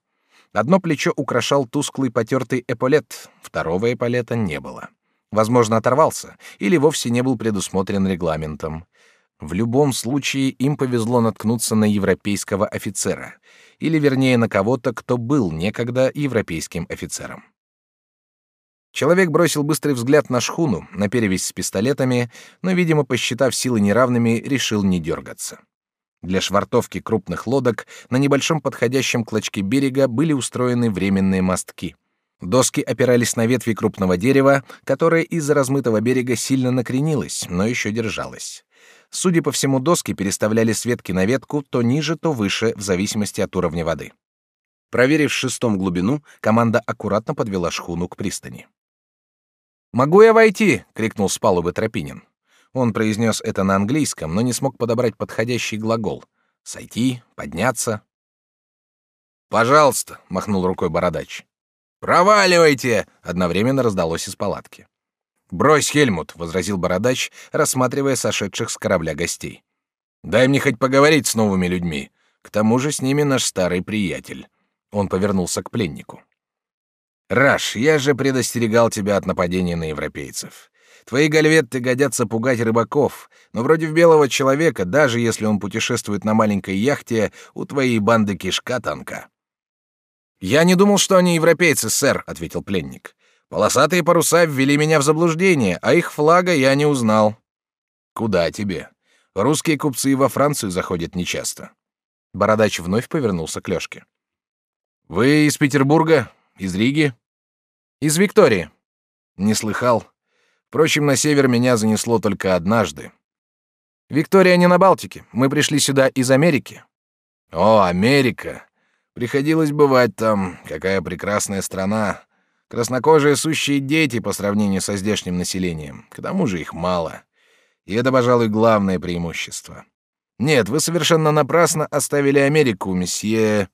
Speaker 1: Одно плечо украшал тусклый потертый эполет, второго эполета не было возможно, оторвался или вовсе не был предусмотрен регламентом. В любом случае им повезло наткнуться на европейского офицера, или вернее на кого-то, кто был некогда европейским офицером. Человек бросил быстрый взгляд на шхуну, на перевязь с пистолетами, но, видимо, посчитав силы неравными, решил не дергаться. Для швартовки крупных лодок на небольшом подходящем клочке берега были устроены временные мостки — Доски опирались на ветви крупного дерева, которое из-за размытого берега сильно накренилось, но еще держалось. Судя по всему, доски переставляли с ветки на ветку то ниже, то выше, в зависимости от уровня воды. Проверив шестом глубину, команда аккуратно подвела шхуну к пристани. «Могу я войти?» — крикнул с палубы Тропинин. Он произнес это на английском, но не смог подобрать подходящий глагол. «Сойти», «подняться». «Пожалуйста», — махнул рукой бородач. «Проваливайте!» — одновременно раздалось из палатки. Брось, Хельмут, возразил бородач, рассматривая сошедших с корабля гостей. Дай мне хоть поговорить с новыми людьми. К тому же с ними наш старый приятель. Он повернулся к пленнику. Раш, я же предостерегал тебя от нападения на европейцев. Твои гальветты годятся пугать рыбаков, но вроде в белого человека, даже если он путешествует на маленькой яхте, у твоей банды кишка танка. Я не думал, что они европейцы, сэр, ответил пленник. Полосатые паруса ввели меня в заблуждение, а их флага я не узнал. Куда тебе? Русские купцы во Францию заходят нечасто. Бородач вновь повернулся к Лёшке. Вы из Петербурга? Из Риги? Из Виктории. Не слыхал. Впрочем, на север меня занесло только однажды. Виктория не на Балтике. Мы пришли сюда из Америки. О, Америка. Приходилось бывать там. Какая прекрасная страна. Краснокожие сущие дети по сравнению со здешним населением. К тому же их мало. И это, пожалуй, главное преимущество. Нет, вы совершенно напрасно оставили Америку, месье.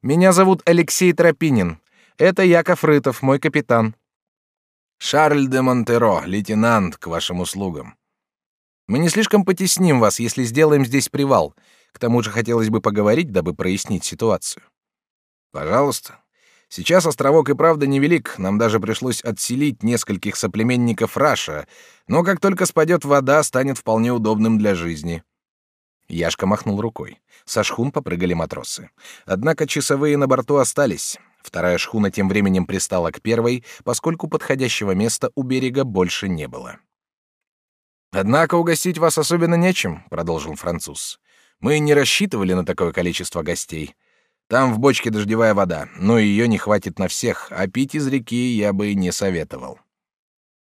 Speaker 1: Меня зовут Алексей Тропинин. Это Яков Рытов, мой капитан. Шарль де Монтеро, лейтенант, к вашим услугам. Мы не слишком потесним вас, если сделаем здесь привал. К тому же хотелось бы поговорить, дабы прояснить ситуацию. Пожалуйста. Сейчас островок и правда невелик, нам даже пришлось отселить нескольких соплеменников Раша, но как только спадет вода, станет вполне удобным для жизни. Яшка махнул рукой. Со шхун попрыгали матросы. Однако часовые на борту остались. Вторая шхуна тем временем пристала к первой, поскольку подходящего места у берега больше не было. «Однако угостить вас особенно нечем», — продолжил француз. «Мы не рассчитывали на такое количество гостей. Там в бочке дождевая вода, но ее не хватит на всех, а пить из реки я бы не советовал.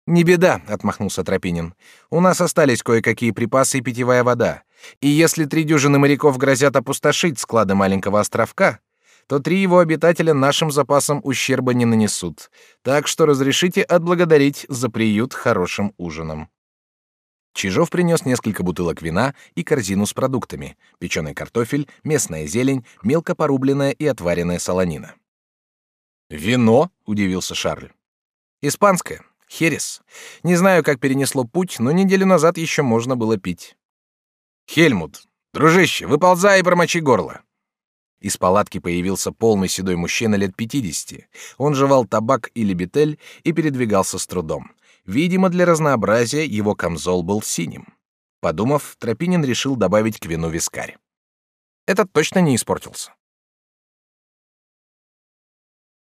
Speaker 1: Не беда, отмахнулся Тропинин. У нас остались кое-какие припасы и питьевая вода. И если три дюжины моряков грозят опустошить склады маленького островка, то три его обитателя нашим запасам ущерба не нанесут. Так что разрешите отблагодарить за приют хорошим ужином. Чижов принес несколько бутылок вина и корзину с продуктами: печеный картофель, местная зелень, мелко порубленная и отваренная солонина. Вино? удивился Шарль. Испанское, херес. Не знаю, как перенесло путь, но неделю назад еще можно было пить. Хельмут, дружище, выползай и промочи горло. Из палатки появился полный седой мужчина лет пятидесяти. Он жевал табак или бетель и передвигался с трудом. Видимо, для разнообразия его камзол был синим. Подумав, Тропинин решил добавить к вину вискарь. Этот точно не испортился.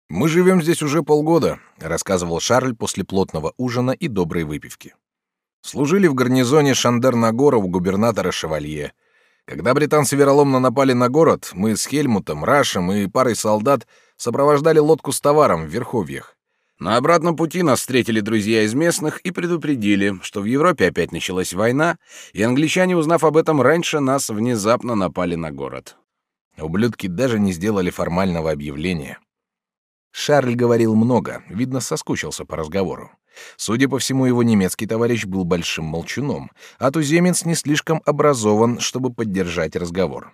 Speaker 2: Мы живем здесь уже полгода, рассказывал Шарль после плотного ужина и доброй выпивки. Служили в гарнизоне Шандер-Нагора у губернатора Шевалье. Когда британцы вероломно напали на город, мы с Хельмутом, Рашем и парой солдат сопровождали лодку с товаром в Верховьях. На обратном пути нас встретили друзья из местных и предупредили, что в Европе опять началась война, и англичане, узнав об этом раньше, нас внезапно напали на город. Ублюдки даже не сделали формального объявления. Шарль говорил много, видно, соскучился по разговору. Судя по всему, его немецкий товарищ был большим молчуном, а туземец не слишком образован, чтобы поддержать разговор.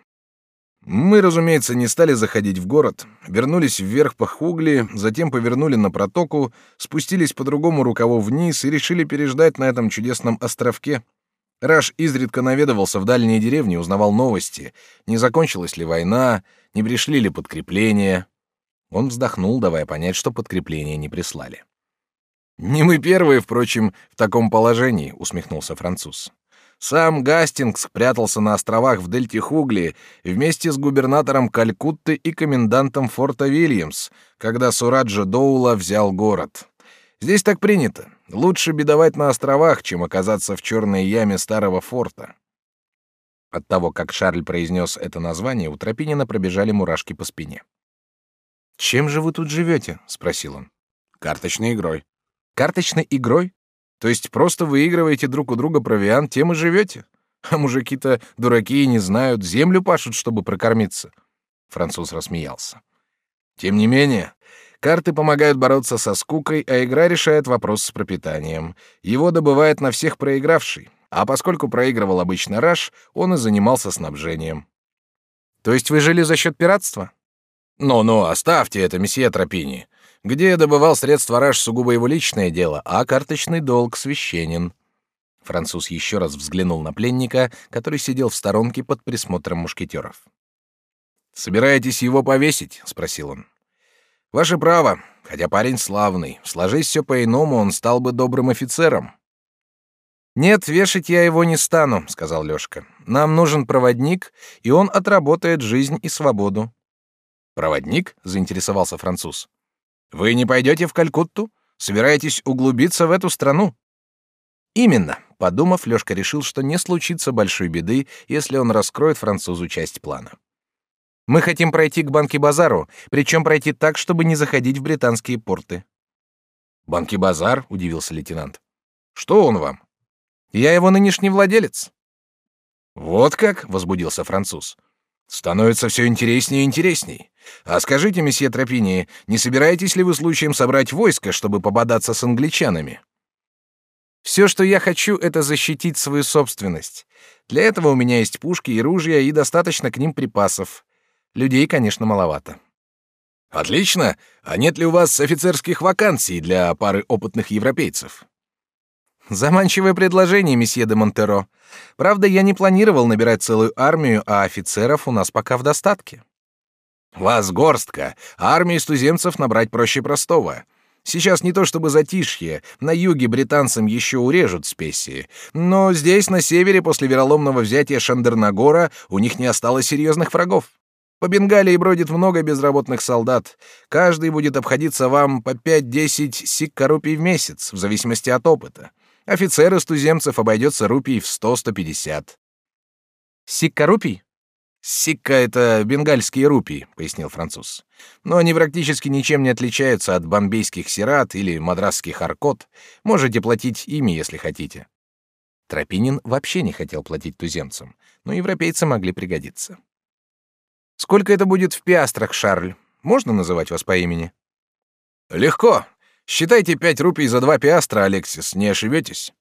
Speaker 2: Мы, разумеется, не стали заходить в город, вернулись вверх по Хугли, затем повернули на протоку, спустились по другому рукаву вниз и решили переждать на этом чудесном островке. Раш изредка наведывался в дальние деревни, узнавал новости, не закончилась ли война, не пришли ли подкрепления. Он вздохнул, давая понять, что подкрепления не прислали. «Не мы первые, впрочем, в таком положении», — усмехнулся француз. Сам Гастингс прятался на островах в дельте Хугли вместе с губернатором Калькутты и комендантом форта Вильямс, когда Сураджа Доула взял город. Здесь так принято. Лучше бедовать на островах, чем оказаться в черной яме старого форта. От того, как Шарль произнес это название, у Тропинина пробежали мурашки по спине. «Чем же вы тут живете?» — спросил он. «Карточной игрой». «Карточной игрой? То есть просто выигрываете друг у друга провиант, тем и живете? А мужики-то дураки и не знают, землю пашут, чтобы прокормиться. Француз рассмеялся. Тем не менее, карты помогают бороться со скукой, а игра решает вопрос с пропитанием. Его добывает на всех проигравший. А поскольку проигрывал обычно Раш, он и занимался снабжением. То есть вы жили за счет пиратства? Ну-ну, оставьте это, месье Тропини.
Speaker 1: Где я добывал средства раж сугубо его личное дело, а карточный долг священен. Француз еще раз взглянул на пленника, который сидел в сторонке под присмотром мушкетеров. «Собираетесь его повесить?» — спросил он. «Ваше право, хотя парень славный. Сложись все по-иному, он стал бы добрым офицером». «Нет, вешать я его не стану», — сказал Лёшка. «Нам нужен проводник, и он отработает жизнь и свободу». «Проводник?» — заинтересовался француз. «Вы не пойдете в Калькутту? Собираетесь углубиться в эту страну?» «Именно», — подумав, Лёшка решил, что не случится большой беды, если он раскроет французу часть плана. «Мы хотим пройти к Банки-Базару, причем пройти так, чтобы не заходить в британские порты».
Speaker 2: «Банки-Базар?» — удивился лейтенант. «Что он вам?»
Speaker 1: Я его нынешний владелец.
Speaker 2: Вот как, возбудился француз. Становится все интереснее и интересней. А скажите, месье Тропини, не собираетесь ли вы случаем собрать войско, чтобы пободаться с англичанами?
Speaker 1: Все, что я хочу, это защитить свою собственность. Для этого у меня есть пушки и ружья и достаточно к ним припасов. Людей, конечно, маловато.
Speaker 2: Отлично. А нет ли у вас офицерских вакансий для пары опытных европейцев?
Speaker 1: Заманчивое предложение, месье де Монтеро. Правда, я не планировал набирать целую армию, а офицеров у нас пока в достатке.
Speaker 2: Вас горстка, а туземцев набрать проще простого. Сейчас не то чтобы затишье, на юге британцам еще урежут спеси, но здесь, на севере, после вероломного взятия Шандернагора, у них не осталось серьезных врагов. По Бенгалии бродит много безработных солдат. Каждый будет обходиться вам по 5-10 сиккарупий в месяц, в зависимости от опыта. Офицер из туземцев обойдется рупий в сто-сто
Speaker 1: Сикка рупий?
Speaker 2: Сикка — это бенгальские рупии, пояснил француз. Но они практически ничем не отличаются от бомбейских сират или мадрасских аркот. Можете платить ими, если хотите.
Speaker 1: Тропинин вообще не хотел платить туземцам, но европейцы могли пригодиться. Сколько это будет в пиастрах, Шарль? Можно называть вас по имени?
Speaker 2: Легко. Считайте пять рупий за два пиастра, Алексис, не ошибетесь.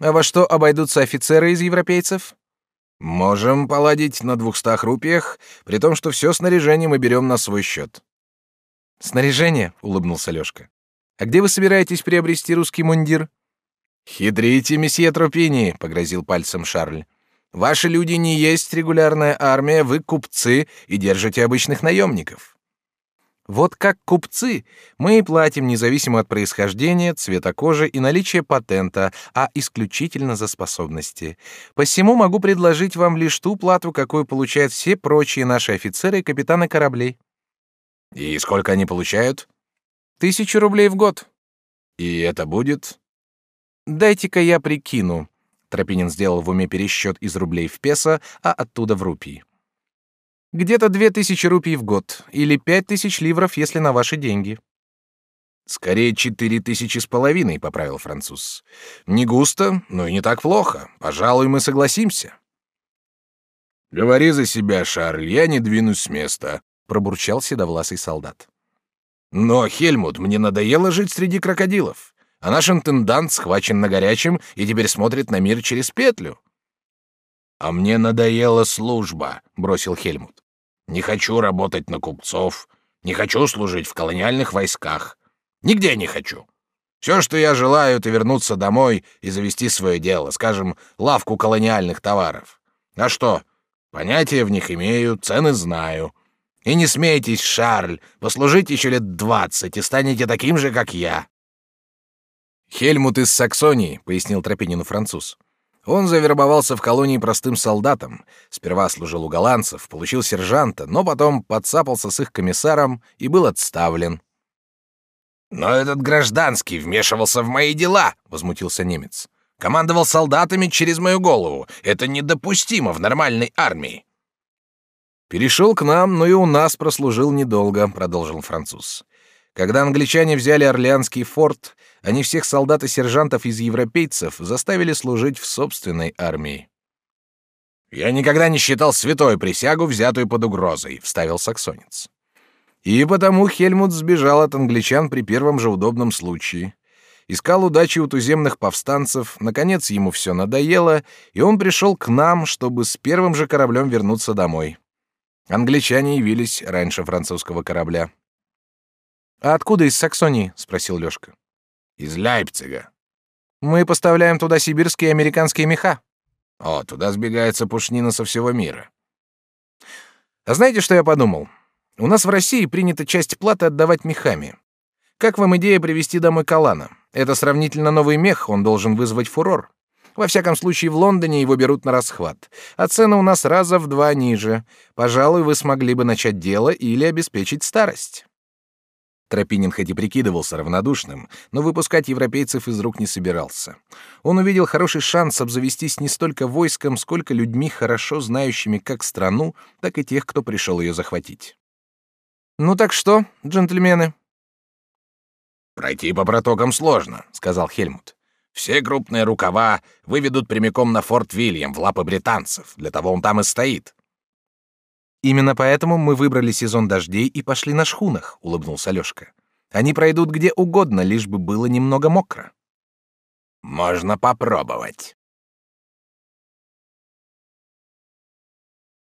Speaker 1: А во что обойдутся офицеры из европейцев?
Speaker 2: Можем поладить на двухстах рупиях, при том, что все снаряжение мы берем на свой счет.
Speaker 1: Снаряжение, улыбнулся Лёшка. А где вы собираетесь приобрести русский мундир?
Speaker 2: Хитрите, месье Тропини, погрозил пальцем Шарль. Ваши люди не есть регулярная армия, вы купцы и держите обычных наемников.
Speaker 1: Вот как купцы мы и платим независимо от происхождения, цвета кожи и наличия патента, а исключительно за способности. Посему могу предложить вам лишь ту плату, какую получают все прочие наши офицеры и капитаны кораблей.
Speaker 2: И сколько они получают?
Speaker 1: Тысячу рублей в год.
Speaker 2: И это будет?
Speaker 1: Дайте-ка я прикину. Тропинин сделал в уме пересчет из рублей в песо, а оттуда в рупии. Где-то две тысячи рупий в год, или пять тысяч ливров, если на ваши деньги.
Speaker 2: Скорее четыре тысячи с половиной, поправил француз. Не густо, но и не так плохо. Пожалуй, мы согласимся. Говори за себя, Шарль, я не двинусь с места, пробурчал седовласый солдат. Но Хельмут, мне надоело жить среди крокодилов, а наш интендант схвачен на горячем и теперь смотрит на мир через петлю. А мне надоела служба, бросил Хельмут. Не хочу работать на купцов, не хочу служить в колониальных войсках. Нигде не хочу. Все, что я желаю, это вернуться домой и завести свое дело, скажем, лавку колониальных товаров. А что? Понятия в них имею, цены знаю. И не смейтесь, Шарль, послужите еще лет двадцать и станете таким же, как я. Хельмут из Саксонии, пояснил Тропинину француз. Он завербовался в колонии простым солдатом. Сперва служил у голландцев, получил сержанта, но потом подцапался с их комиссаром и был отставлен. «Но этот гражданский вмешивался в мои дела», — возмутился немец. «Командовал солдатами через мою голову. Это недопустимо в нормальной армии».
Speaker 1: «Перешел к нам, но и у нас прослужил недолго», — продолжил француз. «Когда англичане взяли Орлеанский форт, они всех солдат и сержантов из европейцев заставили служить в собственной армии.
Speaker 2: «Я никогда не считал святой присягу, взятую под угрозой», — вставил саксонец.
Speaker 1: И потому Хельмут сбежал от англичан при первом же удобном случае. Искал удачи у туземных повстанцев, наконец ему все надоело, и он пришел к нам, чтобы с первым же кораблем вернуться домой. Англичане явились раньше французского корабля. А откуда из Саксонии? спросил Лёшка.
Speaker 2: Из Лейпцига.
Speaker 1: Мы поставляем туда сибирские и американские меха.
Speaker 2: О, туда сбегается пушнина со всего мира.
Speaker 1: А знаете, что я подумал? У нас в России принято часть платы отдавать мехами. Как вам идея привезти домой Калана? Это сравнительно новый мех, он должен вызвать фурор. Во всяком случае, в Лондоне его берут на расхват. А цены у нас раза в два ниже. Пожалуй, вы смогли бы начать дело или обеспечить старость. Тропинин хоть и прикидывался равнодушным, но выпускать европейцев из рук не собирался. Он увидел хороший шанс обзавестись не столько войском, сколько людьми, хорошо знающими как страну, так и тех, кто пришел ее захватить. «Ну так что, джентльмены?»
Speaker 2: «Пройти по протокам сложно», — сказал Хельмут. «Все крупные рукава выведут прямиком на форт Вильям в лапы британцев. Для того он там и стоит.
Speaker 1: Именно поэтому мы выбрали сезон дождей и пошли на шхунах, улыбнулся Лёшка. Они пройдут где угодно, лишь бы было немного мокро.
Speaker 2: Можно попробовать.